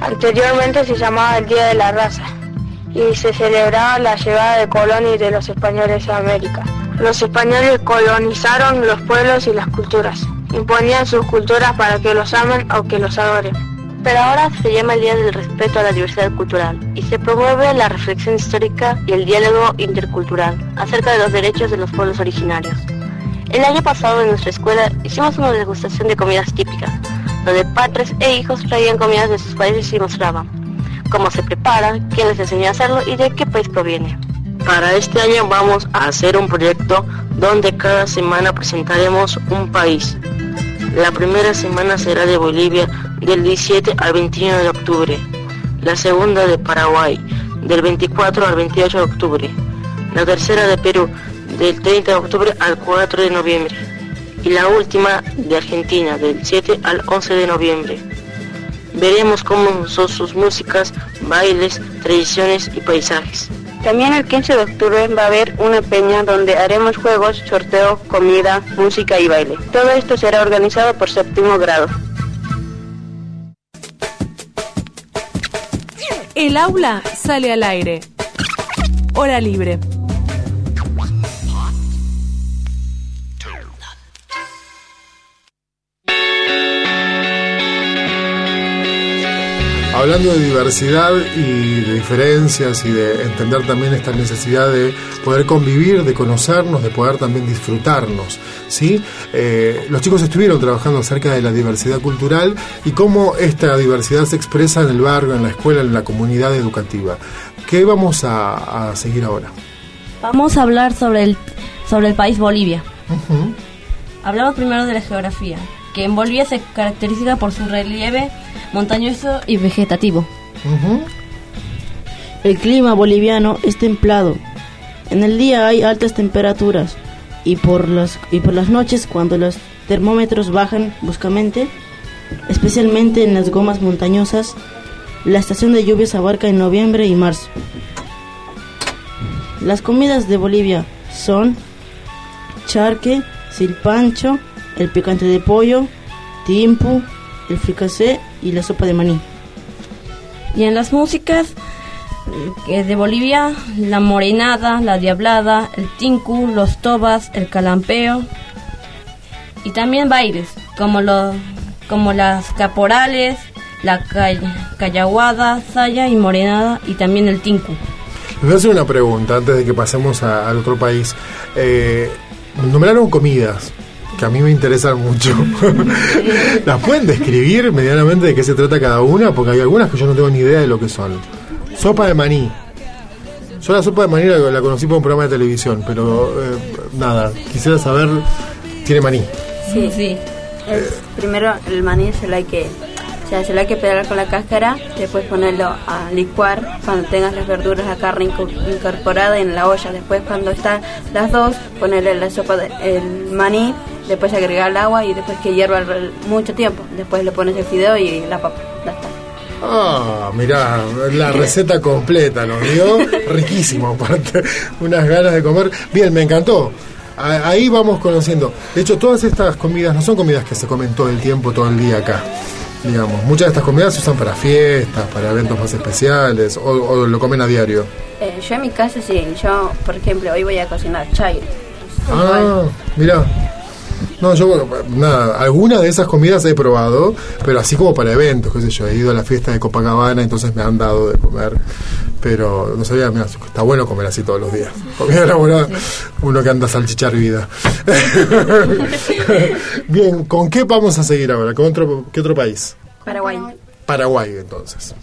Anteriormente se llamaba el Día de la Raza y se celebraba la llegada de Colón y de los españoles a América. Los españoles colonizaron los pueblos y las culturas, imponían sus culturas para que los amen o que los adoren. Pero ahora se llama el Día del Respeto a la Diversidad Cultural y se promueve la reflexión histórica y el diálogo intercultural acerca de los derechos de los pueblos originarios. El año pasado en nuestra escuela hicimos una degustación de comidas típicas, donde padres e hijos traían comidas de sus países y mostraban cómo se prepara, quién les enseñó a hacerlo y de qué país proviene. Para este año vamos a hacer un proyecto donde cada semana presentaremos un país. La primera semana será de Bolivia del 17 al 21 de octubre. La segunda de Paraguay del 24 al 28 de octubre. La tercera de Perú del 30 de octubre al 4 de noviembre. Y la última de Argentina del 7 al 11 de noviembre. Veremos cómo son sus músicas, bailes, tradiciones y paisajes. También el 15 de octubre va a haber una peña donde haremos juegos, sorteo, comida, música y baile. Todo esto será organizado por séptimo grado. El aula sale al aire. Hora libre. Hablando de diversidad y de diferencias y de entender también esta necesidad de poder convivir, de conocernos, de poder también disfrutarnos, ¿sí? Eh, los chicos estuvieron trabajando acerca de la diversidad cultural y cómo esta diversidad se expresa en el barrio, en la escuela, en la comunidad educativa. ¿Qué vamos a, a seguir ahora? Vamos a hablar sobre el, sobre el país Bolivia. Hablamos primero de la geografía, que en Bolivia se caracteriza por su relieve montañoso y vegetativo. El clima boliviano es templado. En el día hay altas temperaturas y por las, y por las noches cuando los termómetros bajan bruscamente, especialmente en las gomas montañosas, la estación de lluvias abarca en noviembre y marzo. Las comidas de Bolivia son charque, silpancho, el picante de pollo, timpu, el fricasé y la sopa de maní. Y en las músicas eh, de Bolivia, la morenada, la diablada, el tinku, los tobas, el calampeo y también bailes como los como las caporales, la call- callaguada, saya y morenada y también el tinku. Les voy a hacer una pregunta antes de que pasemos a- al otro país. Eh, nombraron comidas que a mí me interesan mucho. ¿Las pueden describir medianamente de qué se trata cada una? Porque hay algunas que yo no tengo ni idea de lo que son. Sopa de maní. Yo la sopa de maní la, conocí por un programa de televisión, pero eh, nada, quisiera saber, tiene maní. Sí, sí. primero el maní se lo hay que, o sea, se lo hay que pelar con la cáscara, después ponerlo a licuar cuando tengas las verduras, la carne inco- incorporada en la olla. Después cuando están las dos, ponerle la sopa de, el maní, después agregar el agua y después que hierva el- mucho tiempo. Después le pones el fideo y la papa. Ya está. Ah, mirá, la receta completa nos dio, riquísimo aparte, unas ganas de comer. Bien, me encantó. Ahí vamos conociendo. De hecho, todas estas comidas no son comidas que se comen todo el tiempo, todo el día acá. Digamos, muchas de estas comidas se usan para fiestas, para eventos más especiales, o, o lo comen a diario. Eh, yo en mi casa sí, yo por ejemplo hoy voy a cocinar chay. Ah, mirá. No, yo, bueno, nada, algunas de esas comidas he probado, pero así como para eventos, qué sé yo, he ido a la fiesta de Copacabana, entonces me han dado de comer, pero no sabía, mira, está bueno comer así todos los días. Comida elaborada, uno que anda salchicha vida. Bien, ¿con qué vamos a seguir ahora? ¿Con otro, qué otro país? Paraguay. Paraguay, entonces.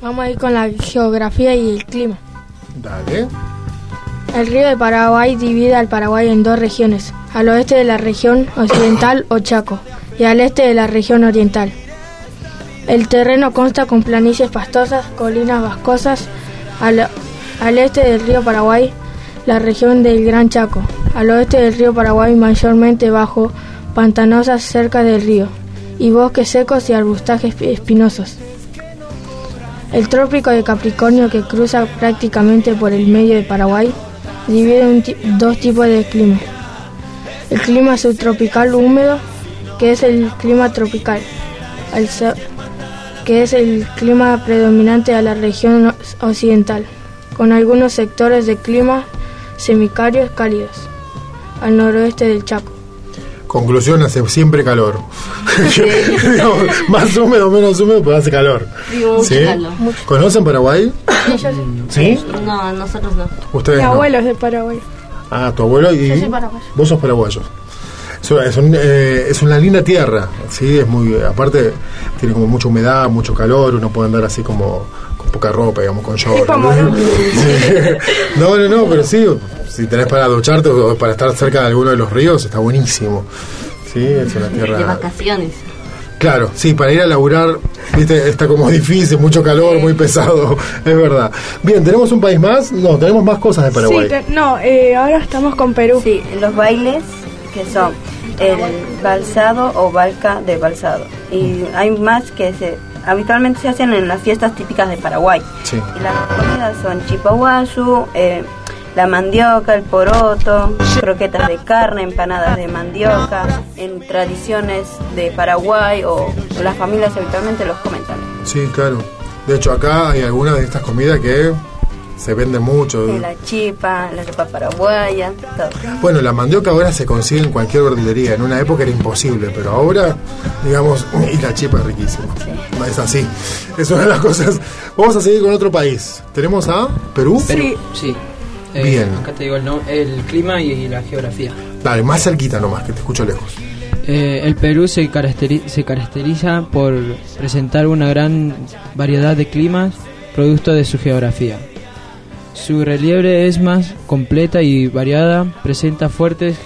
Vamos a ir con la geografía y el clima. Dale. El río de Paraguay divide al Paraguay en dos regiones, al oeste de la región occidental o Chaco y al este de la región oriental. El terreno consta con planicies pastosas, colinas vascosas, al, este del río Paraguay, la región del Gran Chaco, al oeste del río Paraguay mayormente bajo, pantanosas cerca del río, y bosques secos y arbustajes espinosos. El trópico de Capricornio que cruza prácticamente por el medio de Paraguay divide en dos tipos de clima. El clima subtropical húmedo, que es el clima tropical, que es el clima predominante de la región occidental, con algunos sectores de clima semicálidos cálidos, al noroeste del Chaco. Conclusión, hace siempre calor. Más húmedo, menos húmedo, pero hace calor. Sí, mucho ¿Sí? calor. ¿Conocen Paraguay? ¿Sí? No, nosotros no. Ustedes Mi no. abuelo es de Paraguay. Ah, tu abuelo y Yo soy paraguayo. vos sos paraguayo. Es una, es, un- eh, es una linda tierra, sí, es muy, aparte tiene como mucha humedad, mucho calor, uno puede andar así como poca ropa, digamos, con short. ¿no? Sí. no, no, no, pero sí, si tenés para ducharte o para estar cerca de alguno de los ríos, está buenísimo. Sí, es una De tierra. vacaciones. Claro, sí, para ir a laburar, viste, está como difícil, mucho calor, muy pesado, es verdad. Bien, ¿tenemos un país más? No, tenemos más cosas de Paraguay. Sí, te- no, eh, ahora estamos con Perú. Sí, los bailes que son el balsado o balca de balsado. Y hay más que se habitualmente se hacen en las fiestas típicas de Paraguay. Sí. Y las comidas son chipaguasu, eh, la mandioca, el poroto, croquetas de carne, empanadas de mandioca, en tradiciones de Paraguay o, o las familias habitualmente los comen también. Sí, claro. De hecho, acá hay algunas de estas comidas que se venden mucho. Eh, La chipa, la ropa paraguaya, todo. Bueno, la mandioca ahora se consigue en cualquier verdulería. En una época era imposible, pero ahora, digamos, y la chipa es riquísima. Es así. Es una de las cosas. Vamos a seguir con otro país. Tenemos a Perú. Perú, sí. Eh, Bien. Acá te digo el, no- el clima y la geografía. Dale, más cerquita nomás, que te escucho lejos. Eh, el Perú se, caracteri- se caracteriza por presentar una gran variedad de climas producto de su geografía. Su relieve es más completa y variada, presenta fuertes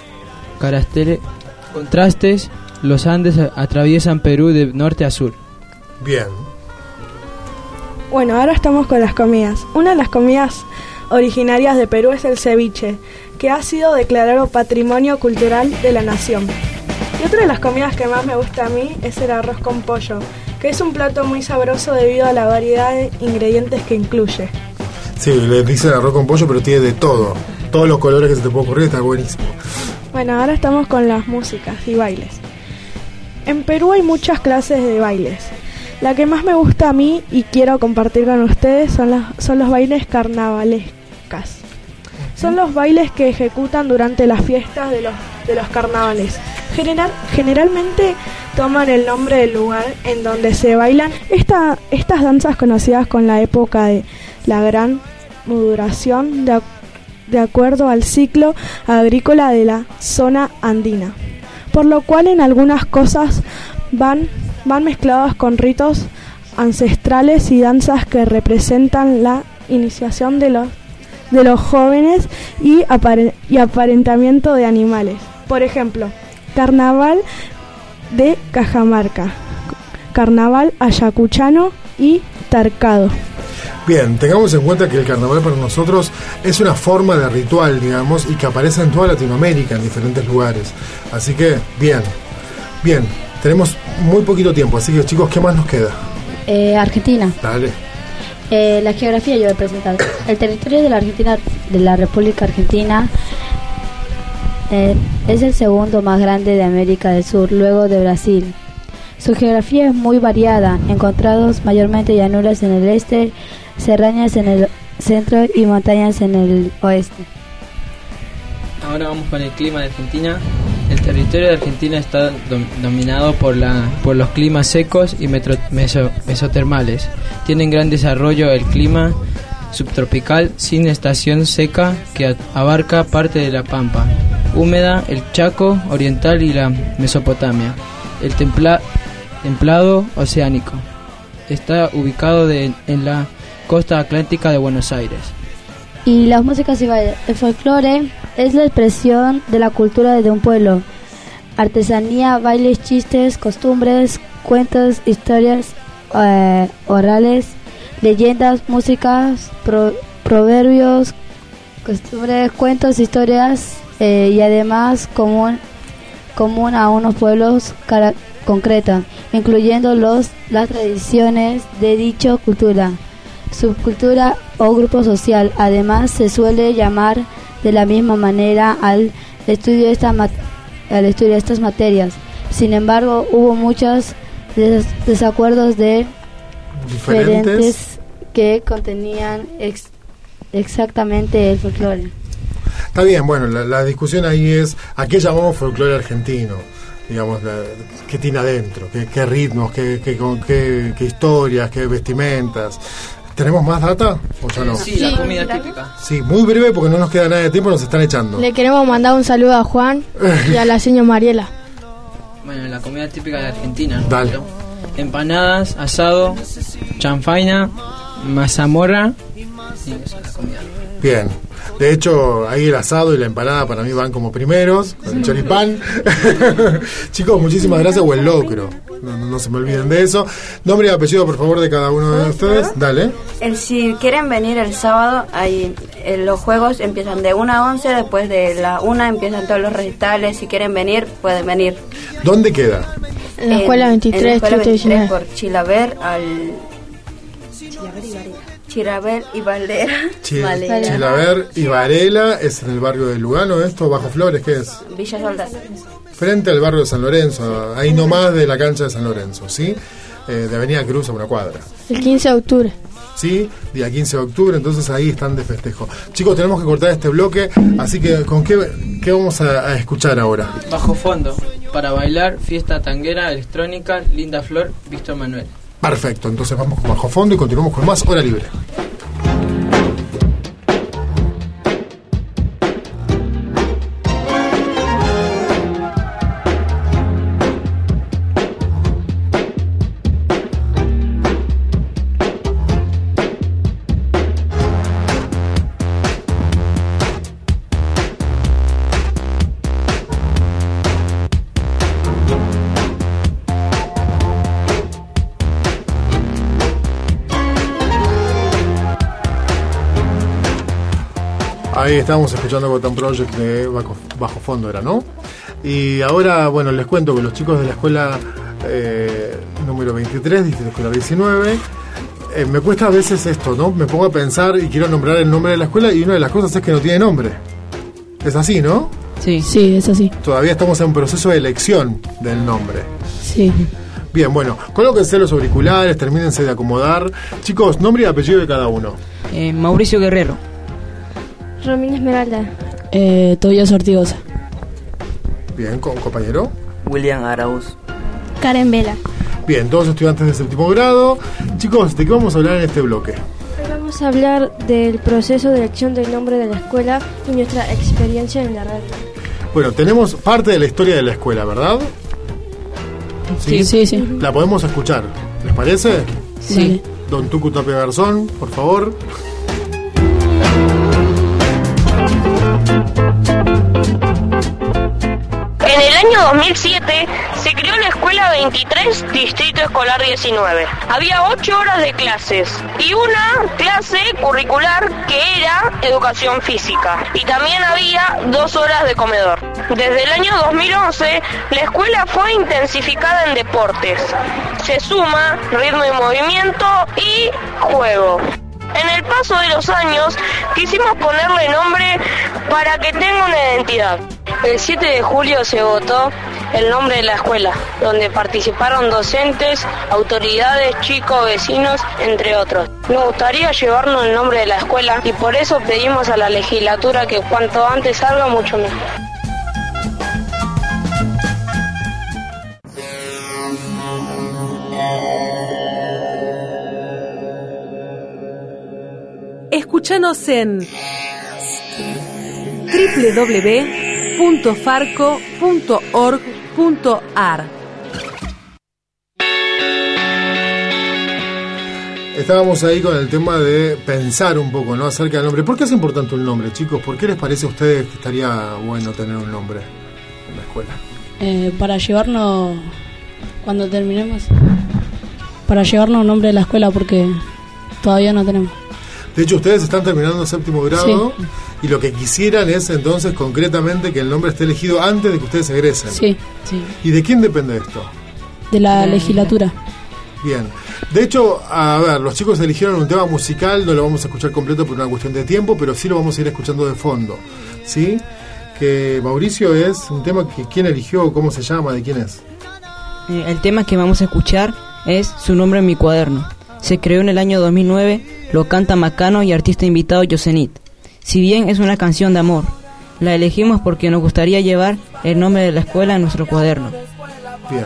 contrastes. Los Andes atraviesan Perú de norte a sur. Bien. Bueno, ahora estamos con las comidas. Una de las comidas originarias de Perú es el ceviche, que ha sido declarado Patrimonio Cultural de la Nación. Y otra de las comidas que más me gusta a mí es el arroz con pollo, que es un plato muy sabroso debido a la variedad de ingredientes que incluye. Sí, le dicen arroz con pollo, pero tiene de todo. Todos los colores que se te puede ocurrir, está buenísimo. Bueno, ahora estamos con las músicas y bailes. En Perú hay muchas clases de bailes. La que más me gusta a mí y quiero compartir con ustedes son, las, son los bailes carnavalescas. Son los bailes que ejecutan durante las fiestas de los, de los carnavales. General, generalmente toman el nombre del lugar en donde se bailan esta, estas danzas conocidas con la época de la gran maduración de, de acuerdo al ciclo agrícola de la zona andina, por lo cual en algunas cosas van, van mezcladas con ritos ancestrales y danzas que representan la iniciación de los, de los jóvenes y, apare- y aparentamiento de animales. Por ejemplo, carnaval de Cajamarca, carnaval ayacuchano y tarcado. Bien, tengamos en cuenta que el carnaval para nosotros es una forma de ritual, digamos, y que aparece en toda Latinoamérica, en diferentes lugares. Así que, bien, bien, tenemos muy poquito tiempo, así que chicos, ¿qué más nos queda? Eh, Argentina. Dale. Eh, la geografía yo voy a presentar. El territorio de la Argentina, de la República Argentina, eh, es el segundo más grande de América del Sur, luego de Brasil. Su geografía es muy variada, encontrados mayormente llanuras en el este, serrañas en el centro y montañas en el oeste. Ahora vamos con el clima de Argentina. El territorio de Argentina está dom- dominado por, la, por los climas secos y meso- mesotermales. Tiene en gran desarrollo el clima subtropical sin estación seca que abarca parte de la Pampa, húmeda, el Chaco oriental y la Mesopotamia. El templa- templado oceánico. Está ubicado de- en la costa atlántica de Buenos Aires. Y las músicas y bailes. El folclore es la expresión de la cultura de un pueblo. Artesanía, bailes, chistes, costumbres, cuentos, historias eh, orales, leyendas, músicas, pro- proverbios, costumbres, cuentos, historias eh, y además común, común a unos pueblos cara- concreta, incluyendo los, las tradiciones de dicho cultura subcultura o grupo social. Además, se suele llamar de la misma manera al estudio de, esta al estudio de estas materias. Sin embargo, hubo muchos des- desacuerdos de Diferentes. diferentes que contenían ex- exactamente el folclore. Está bien, bueno, la, la discusión ahí es a qué llamamos folclore argentino, digamos, la- qué tiene adentro, qué, qué ritmos, qué, qué, con- qué- qué historias, qué vestimentas. ¿Tenemos más data o ya no? Sí, la comida típica. Sí, muy breve porque no nos queda nada de tiempo, nos están echando. Le queremos mandar un saludo a Juan y a la señora Mariela. Bueno, la comida típica de Argentina. Dale. Empanadas, asado, chanfaina, mazamorra. Y esa es la comida. Bien. De hecho, ahí el asado y la empanada para mí van como primeros, con el choripán. Chicos, muchísimas gracias. O el locro. No, no- no se me olviden de eso. Nombre y apellido, por favor, de cada uno de ustedes. Dale. El, si quieren venir el sábado, ahí eh, los juegos empiezan de 1 a 11, después de la 1 empiezan todos los recitales. Si quieren venir, pueden venir. ¿Dónde queda? En la escuela 23, en la escuela 319. 23 por Chilaver al Chilaver y Valera. Chi- Valera. Chilaver y Varela es en el barrio de Lugano, esto, Bajo Flores, ¿qué es? Villa Soldado. Frente al barrio de San Lorenzo, ahí nomás de la cancha de San Lorenzo, ¿sí? Eh, de Avenida Cruz a una cuadra. El 15 de octubre. ¿sí? Día 15 de octubre, entonces ahí están de festejo. Chicos, tenemos que cortar este bloque, así que ¿con qué, qué vamos a, a escuchar ahora? Bajo fondo, para bailar, fiesta tanguera, electrónica, Linda Flor, Víctor Manuel. Perfecto, entonces vamos con bajo fondo y continuamos con más hora libre. Ahí estamos escuchando Cotton Project de Bajo, Bajo Fondo, era, ¿no? Y ahora, bueno, les cuento que los chicos de la escuela eh, número 23, Distrito Escolar 19, eh, me cuesta a veces esto, ¿no? Me pongo a pensar y quiero nombrar el nombre de la escuela y una de las cosas es que no tiene nombre. Es así, ¿no? Sí. Sí, es así. Todavía estamos en proceso de elección del nombre. Sí. Bien, bueno, colóquense los auriculares, termínense de acomodar. Chicos, nombre y apellido de cada uno. Eh, Mauricio Guerrero. Romina Esmeralda. Eh, Tobias Ortigosa. Bien, co- compañero. William Arauz. Karen Vela. Bien, todos estudiantes de séptimo grado. Chicos, ¿de qué vamos a hablar en este bloque? Hoy vamos a hablar del proceso de elección del nombre de la escuela y nuestra experiencia en la radio. Bueno, tenemos parte de la historia de la escuela, ¿verdad? Sí, sí, sí. La podemos escuchar, ¿les parece? Sí. Don Tucu Tapia Garzón, por favor. Año 2007 se creó la Escuela 23, Distrito Escolar 19. Había 8 horas de clases y una clase curricular que era educación física. Y también había 2 horas de comedor. Desde el año 2011 la escuela fue intensificada en deportes. Se suma ritmo y movimiento y juego. En el paso de los años quisimos ponerle nombre para que tenga una identidad. El 7 de julio se votó el nombre de la escuela, donde participaron docentes, autoridades, chicos, vecinos, entre otros. Nos gustaría llevarnos el nombre de la escuela y por eso pedimos a la legislatura que cuanto antes salga mucho mejor. Escúchanos en www.farco.org.ar. Estábamos ahí con el tema de pensar un poco, ¿no? Acerca del nombre. ¿Por qué es importante un nombre, chicos? ¿Por qué les parece a ustedes que estaría bueno tener un nombre en la escuela? Eh, para llevarnos, cuando terminemos, para llevarnos un nombre de la escuela porque todavía no tenemos. De hecho, ustedes están terminando séptimo grado Sí. y lo que quisieran es entonces concretamente que el nombre esté elegido antes de que ustedes egresen. Sí, sí. ¿Y de quién depende esto? De la De- legislatura. Bien. De hecho, a ver, los chicos eligieron un tema musical, no lo vamos a escuchar completo por una cuestión de tiempo, pero sí lo vamos a ir escuchando de fondo. ¿Sí? Que Mauricio es un tema que quién eligió, cómo se llama, de quién es. Eh, el tema que vamos a escuchar es Su nombre en mi cuaderno. Se creó en el año 2009, lo canta Macano y artista invitado Yosenit. Si bien es una canción de amor, la elegimos porque nos gustaría llevar el nombre de la escuela en nuestro cuaderno. Bien.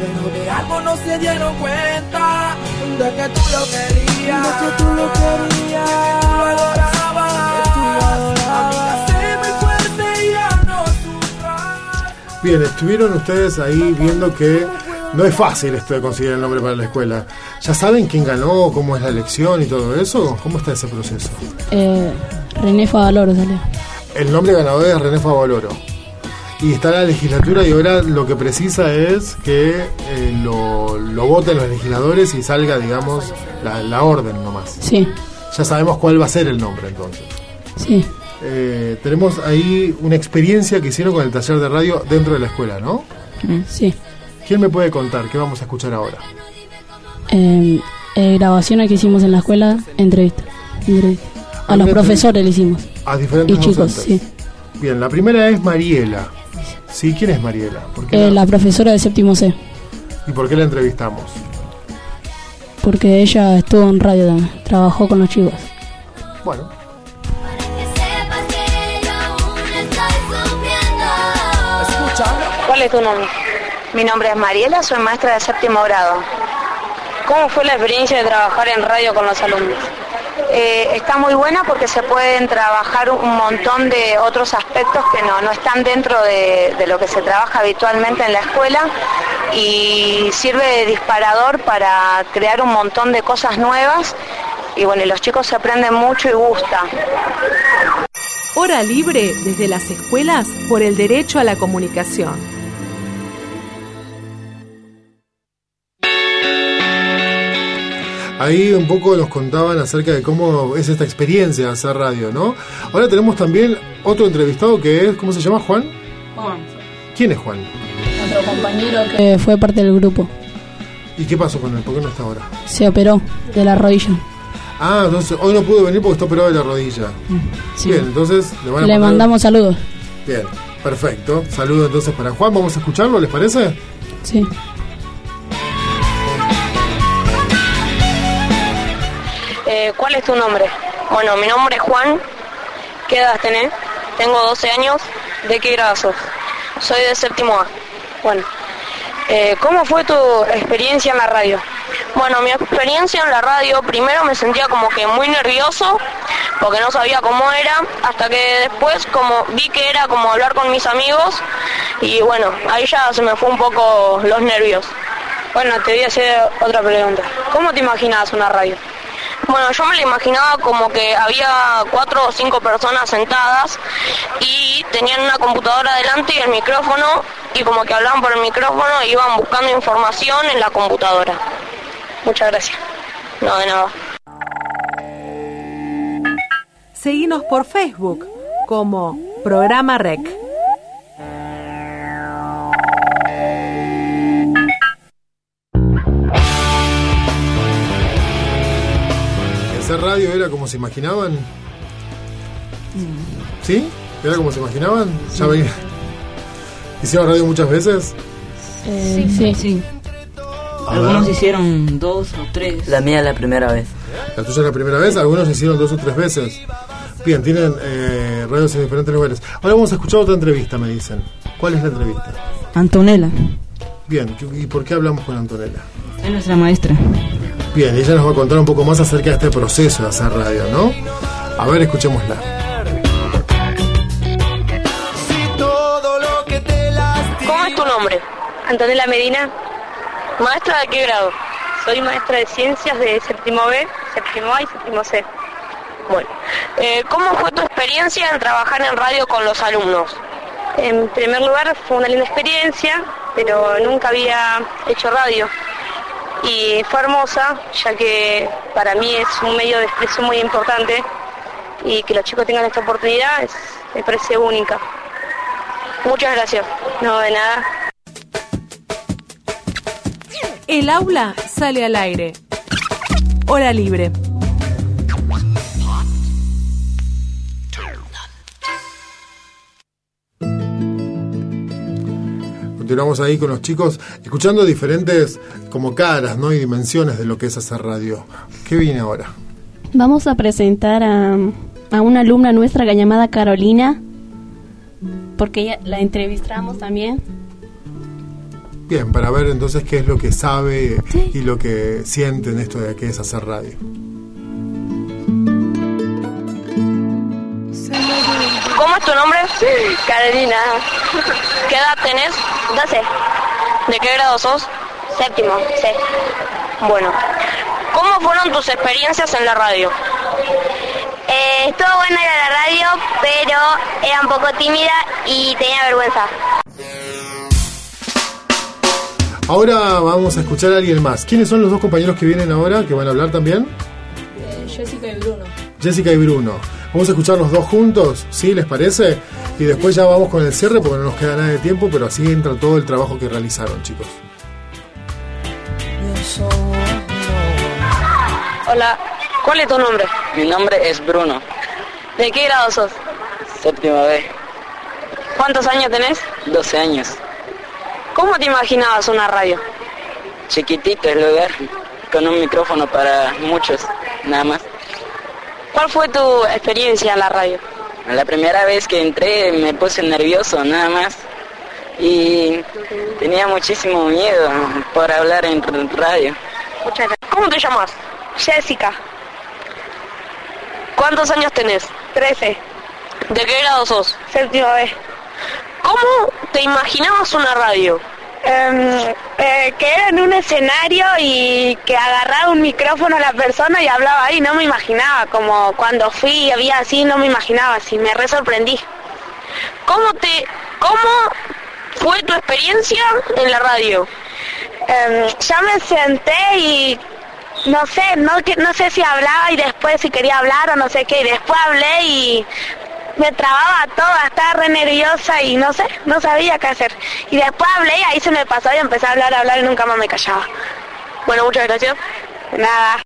Pero de algo no se dieron cuenta de que tú lo querías, de que tú lo querías, que tú lo adorabas, que tú lo adorabas. Amiga, sé muy fuerte y ya no sufras. Bien, estuvieron ustedes ahí viendo que no es fácil esto de conseguir el nombre para la escuela. ¿Ya saben quién ganó, cómo es la elección y todo eso? ¿Cómo está ese proceso? Eh, René Favaloro salió. El nombre ganador es René Favaloro. Y está la legislatura y ahora lo que precisa es que eh, lo, lo voten los legisladores y salga, digamos, la, la orden nomás. Sí, Ya sabemos cuál va a ser el nombre entonces. sí. eh, tenemos ahí una experiencia que hicieron con el taller de radio dentro de la escuela, ¿no? Sí. ¿Quién me puede contar qué vamos a escuchar ahora? Eh, eh, grabaciones que hicimos en la escuela, entrevista. entrevista. A los profesores le hicimos. A diferentes Y chicos, sí. Bien, la primera es Mariela. ¿Sí? ¿Quién es Mariela? ¿Por qué Eh, la- la profesora de séptimo C, ¿Y por qué la entrevistamos? porque ella estuvo en radio también, trabajó con los chicos. Bueno. ¿Cuál es tu nombre? Mi nombre es Mariela, soy maestra de séptimo grado. ¿Cómo fue la experiencia de trabajar en radio con los alumnos? Eh, está muy buena porque se pueden trabajar un montón de otros aspectos que no, no están dentro de, de lo que se trabaja habitualmente en la escuela y sirve de disparador para crear un montón de cosas nuevas y bueno, y los chicos se aprenden mucho y gusta. Hora libre desde las escuelas por el derecho a la comunicación. Ahí un poco nos contaban acerca de cómo es esta experiencia de hacer radio, ¿no? Ahora tenemos también otro entrevistado que es, ¿cómo se llama? Juan. ¿Quién es Juan? Otro compañero que fue parte del grupo. ¿Y qué pasó con él? ¿Por qué no está ahora? Se operó de la rodilla. Ah, entonces hoy no pudo venir porque está operado de la rodilla. Bien, entonces le van a Le mandar- mandamos saludos. Bien, perfecto. Saludo entonces para Juan. Vamos a escucharlo, ¿les parece? Sí. Eh, ¿Cuál es tu nombre? Bueno, mi nombre es Juan. ¿Qué edad tenés? Tengo 12 años. ¿De qué grado sos? Soy de séptimo A. Bueno, eh, ¿cómo fue tu experiencia en la radio? Bueno, mi experiencia en la radio, primero me sentía como que muy nervioso, porque no sabía cómo era, hasta que después como vi que era como hablar con mis amigos, y bueno, ahí ya se me fue un poco los nervios. Bueno, te voy a hacer otra pregunta. ¿Cómo te imaginas una radio? Bueno, yo me lo imaginaba como que había cuatro o cinco personas sentadas y tenían una computadora delante y el micrófono y como que hablaban por el micrófono e iban buscando información en la computadora. Muchas gracias. No, de nada. Seguinos por Facebook como Programa Rec. ¿Hacer radio era como se imaginaban? ¿Sí? ¿Era como se imaginaban? ¿Ya ven- ¿Hicieron radio muchas veces? sí, sí. sí. A Algunos hicieron dos o tres. La mía la primera vez. ¿La tuya es la primera vez? Algunos hicieron dos o tres veces. Bien, tienen eh, radios en diferentes lugares. Ahora vamos a escuchar otra entrevista, me dicen. ¿Cuál es la entrevista? Antonella, Bien, ¿y por qué hablamos con Antonella? es nuestra maestra. Bien, ella nos va a contar un poco más acerca de este proceso de hacer radio, ¿no? A ver, escuchémosla. ¿Cómo es tu nombre? Antonella Medina. ¿Maestra de qué grado? Soy maestra de ciencias de séptimo B, séptimo A y séptimo C. Bueno, eh, ¿cómo fue tu experiencia en trabajar en radio con los alumnos? En primer lugar, fue una linda experiencia, pero nunca había hecho radio. Y fue hermosa, ya que para mí es un medio de expresión muy importante y que los chicos tengan esta oportunidad me parece única. Muchas gracias. No, de nada. El aula sale al aire. Hora libre. Continuamos ahí con los chicos, escuchando diferentes como caras, ¿no? Y dimensiones de lo que es hacer radio. ¿Qué viene ahora? Vamos a presentar a, a una alumna nuestra llamada Carolina, porque ella la entrevistamos también. Bien, para ver entonces qué es lo que sabe y lo que siente en esto de qué es hacer radio. ¿Cómo es tu nombre? Carolina. ¿Qué edad tenés? 12. ¿De qué grado sos? Séptimo, sí. Bueno, ¿cómo fueron tus experiencias en la radio? Eh, estuvo bueno ir a la radio, pero era un poco tímida y tenía vergüenza. Ahora vamos a escuchar a alguien más. ¿Quiénes son los dos compañeros que vienen ahora, que van a hablar también? Jessica y Bruno. Jessica y Bruno. Vamos a escuchar los dos juntos, ¿sí? ¿Les parece? Y después ya vamos con el cierre porque no nos queda nada de tiempo, pero así entra todo el trabajo que realizaron, chicos. Hola, ¿cuál es tu nombre? Mi nombre es Bruno, ¿De qué grado sos? séptima B, ¿Cuántos años tenés? 12 años. ¿Cómo te imaginabas una radio? Chiquitito el lugar, con un micrófono para muchos, nada más. ¿Cuál fue tu experiencia en la radio? La primera vez que entré me puse nervioso, nada más. Y tenía muchísimo miedo por hablar en radio. Muchas gracias. ¿Cómo te llamas? Jessica, ¿Cuántos años tenés? 13, ¿De qué grado sos? séptima vez. ¿Cómo te imaginabas una radio? Em, eh, que era en un escenario y que agarraba un micrófono a la persona y hablaba ahí, no me imaginaba, como cuando fui y había así, no me imaginaba, así me re sorprendí. ¿Cómo te, cómo fue tu experiencia en la radio? Em, ya me senté y no sé, no, no sé si hablaba y después si quería hablar o no sé qué, y después hablé y me trababa todo, estaba re nerviosa y no sé, no sabía qué hacer. Y después hablé y ahí se me pasó y empecé a hablar, a hablar y nunca más me callaba. Bueno, muchas gracias. Nada.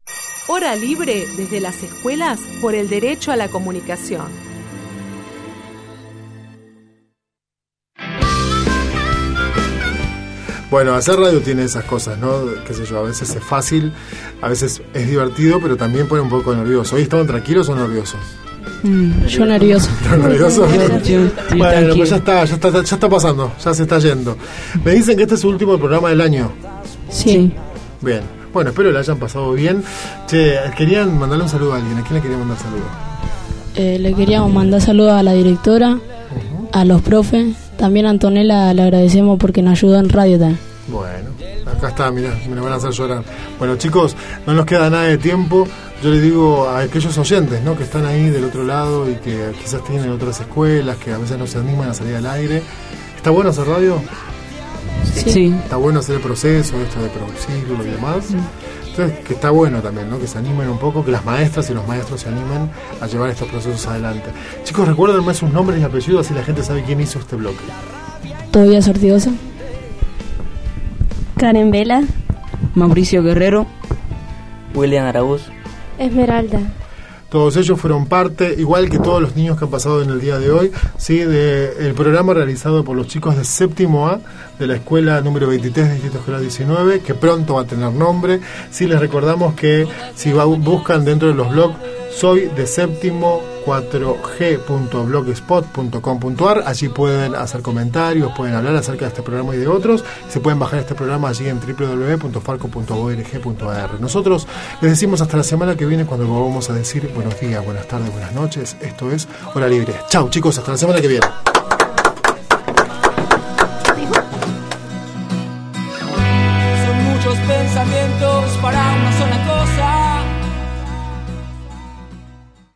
Hora libre desde las escuelas por el derecho a la comunicación. Bueno, hacer radio tiene esas cosas, ¿no? Qué sé yo, a veces es fácil, a veces es divertido, pero también pone un poco nervioso. ¿Hoy estaban tranquilos o nerviosos? Yo nervioso. Sí, bueno, pues ya está, ya está, ya está pasando, ya se está yendo. Me dicen que este es su último programa del año. Sí. Bien. Bueno, espero le hayan pasado bien. Che, querían mandarle un saludo a alguien. ¿A quién le querían mandar saludo? Eh, le queríamos mandar saludos a la directora, a los profes. También a Antonella le agradecemos porque nos ayudó en radio también. Bueno, acá está, mirá, me lo van a hacer llorar. Bueno, chicos, no nos queda nada de tiempo. Yo les digo a aquellos oyentes, ¿no? Que están ahí del otro lado y que quizás tienen otras escuelas, que a veces no se animan a salir al aire. ¿Está bueno hacer radio? Sí. Está bueno hacer el proceso, esto de producirlo y demás. Entonces, que está bueno también, ¿no? Que se animen un poco, que las maestras y los maestros se animen a llevar estos procesos adelante. Chicos, recuérdenme sus nombres y apellidos así la gente sabe quién hizo este bloque. Todavía Sortigosa. Karen Vela. Mauricio Guerrero. William Araúz. Esmeralda. Todos ellos fueron parte, igual que todos los niños que han pasado en el día de hoy, sí, del programa realizado por los chicos de séptimo A de la escuela número 23 de Distrito Escolar 19, que pronto va a tener nombre. Sí, les recordamos que si buscan dentro de los blogs soy de séptimo 4g.blogspot.com.ar, allí pueden hacer comentarios, pueden hablar acerca de este programa y de otros, se pueden bajar este programa allí en www.falco.org.ar. Nosotros les decimos hasta la semana que viene cuando volvamos a decir buenos días, buenas tardes, buenas noches. Esto es Hora Libre. Chau chicos, hasta la semana que viene.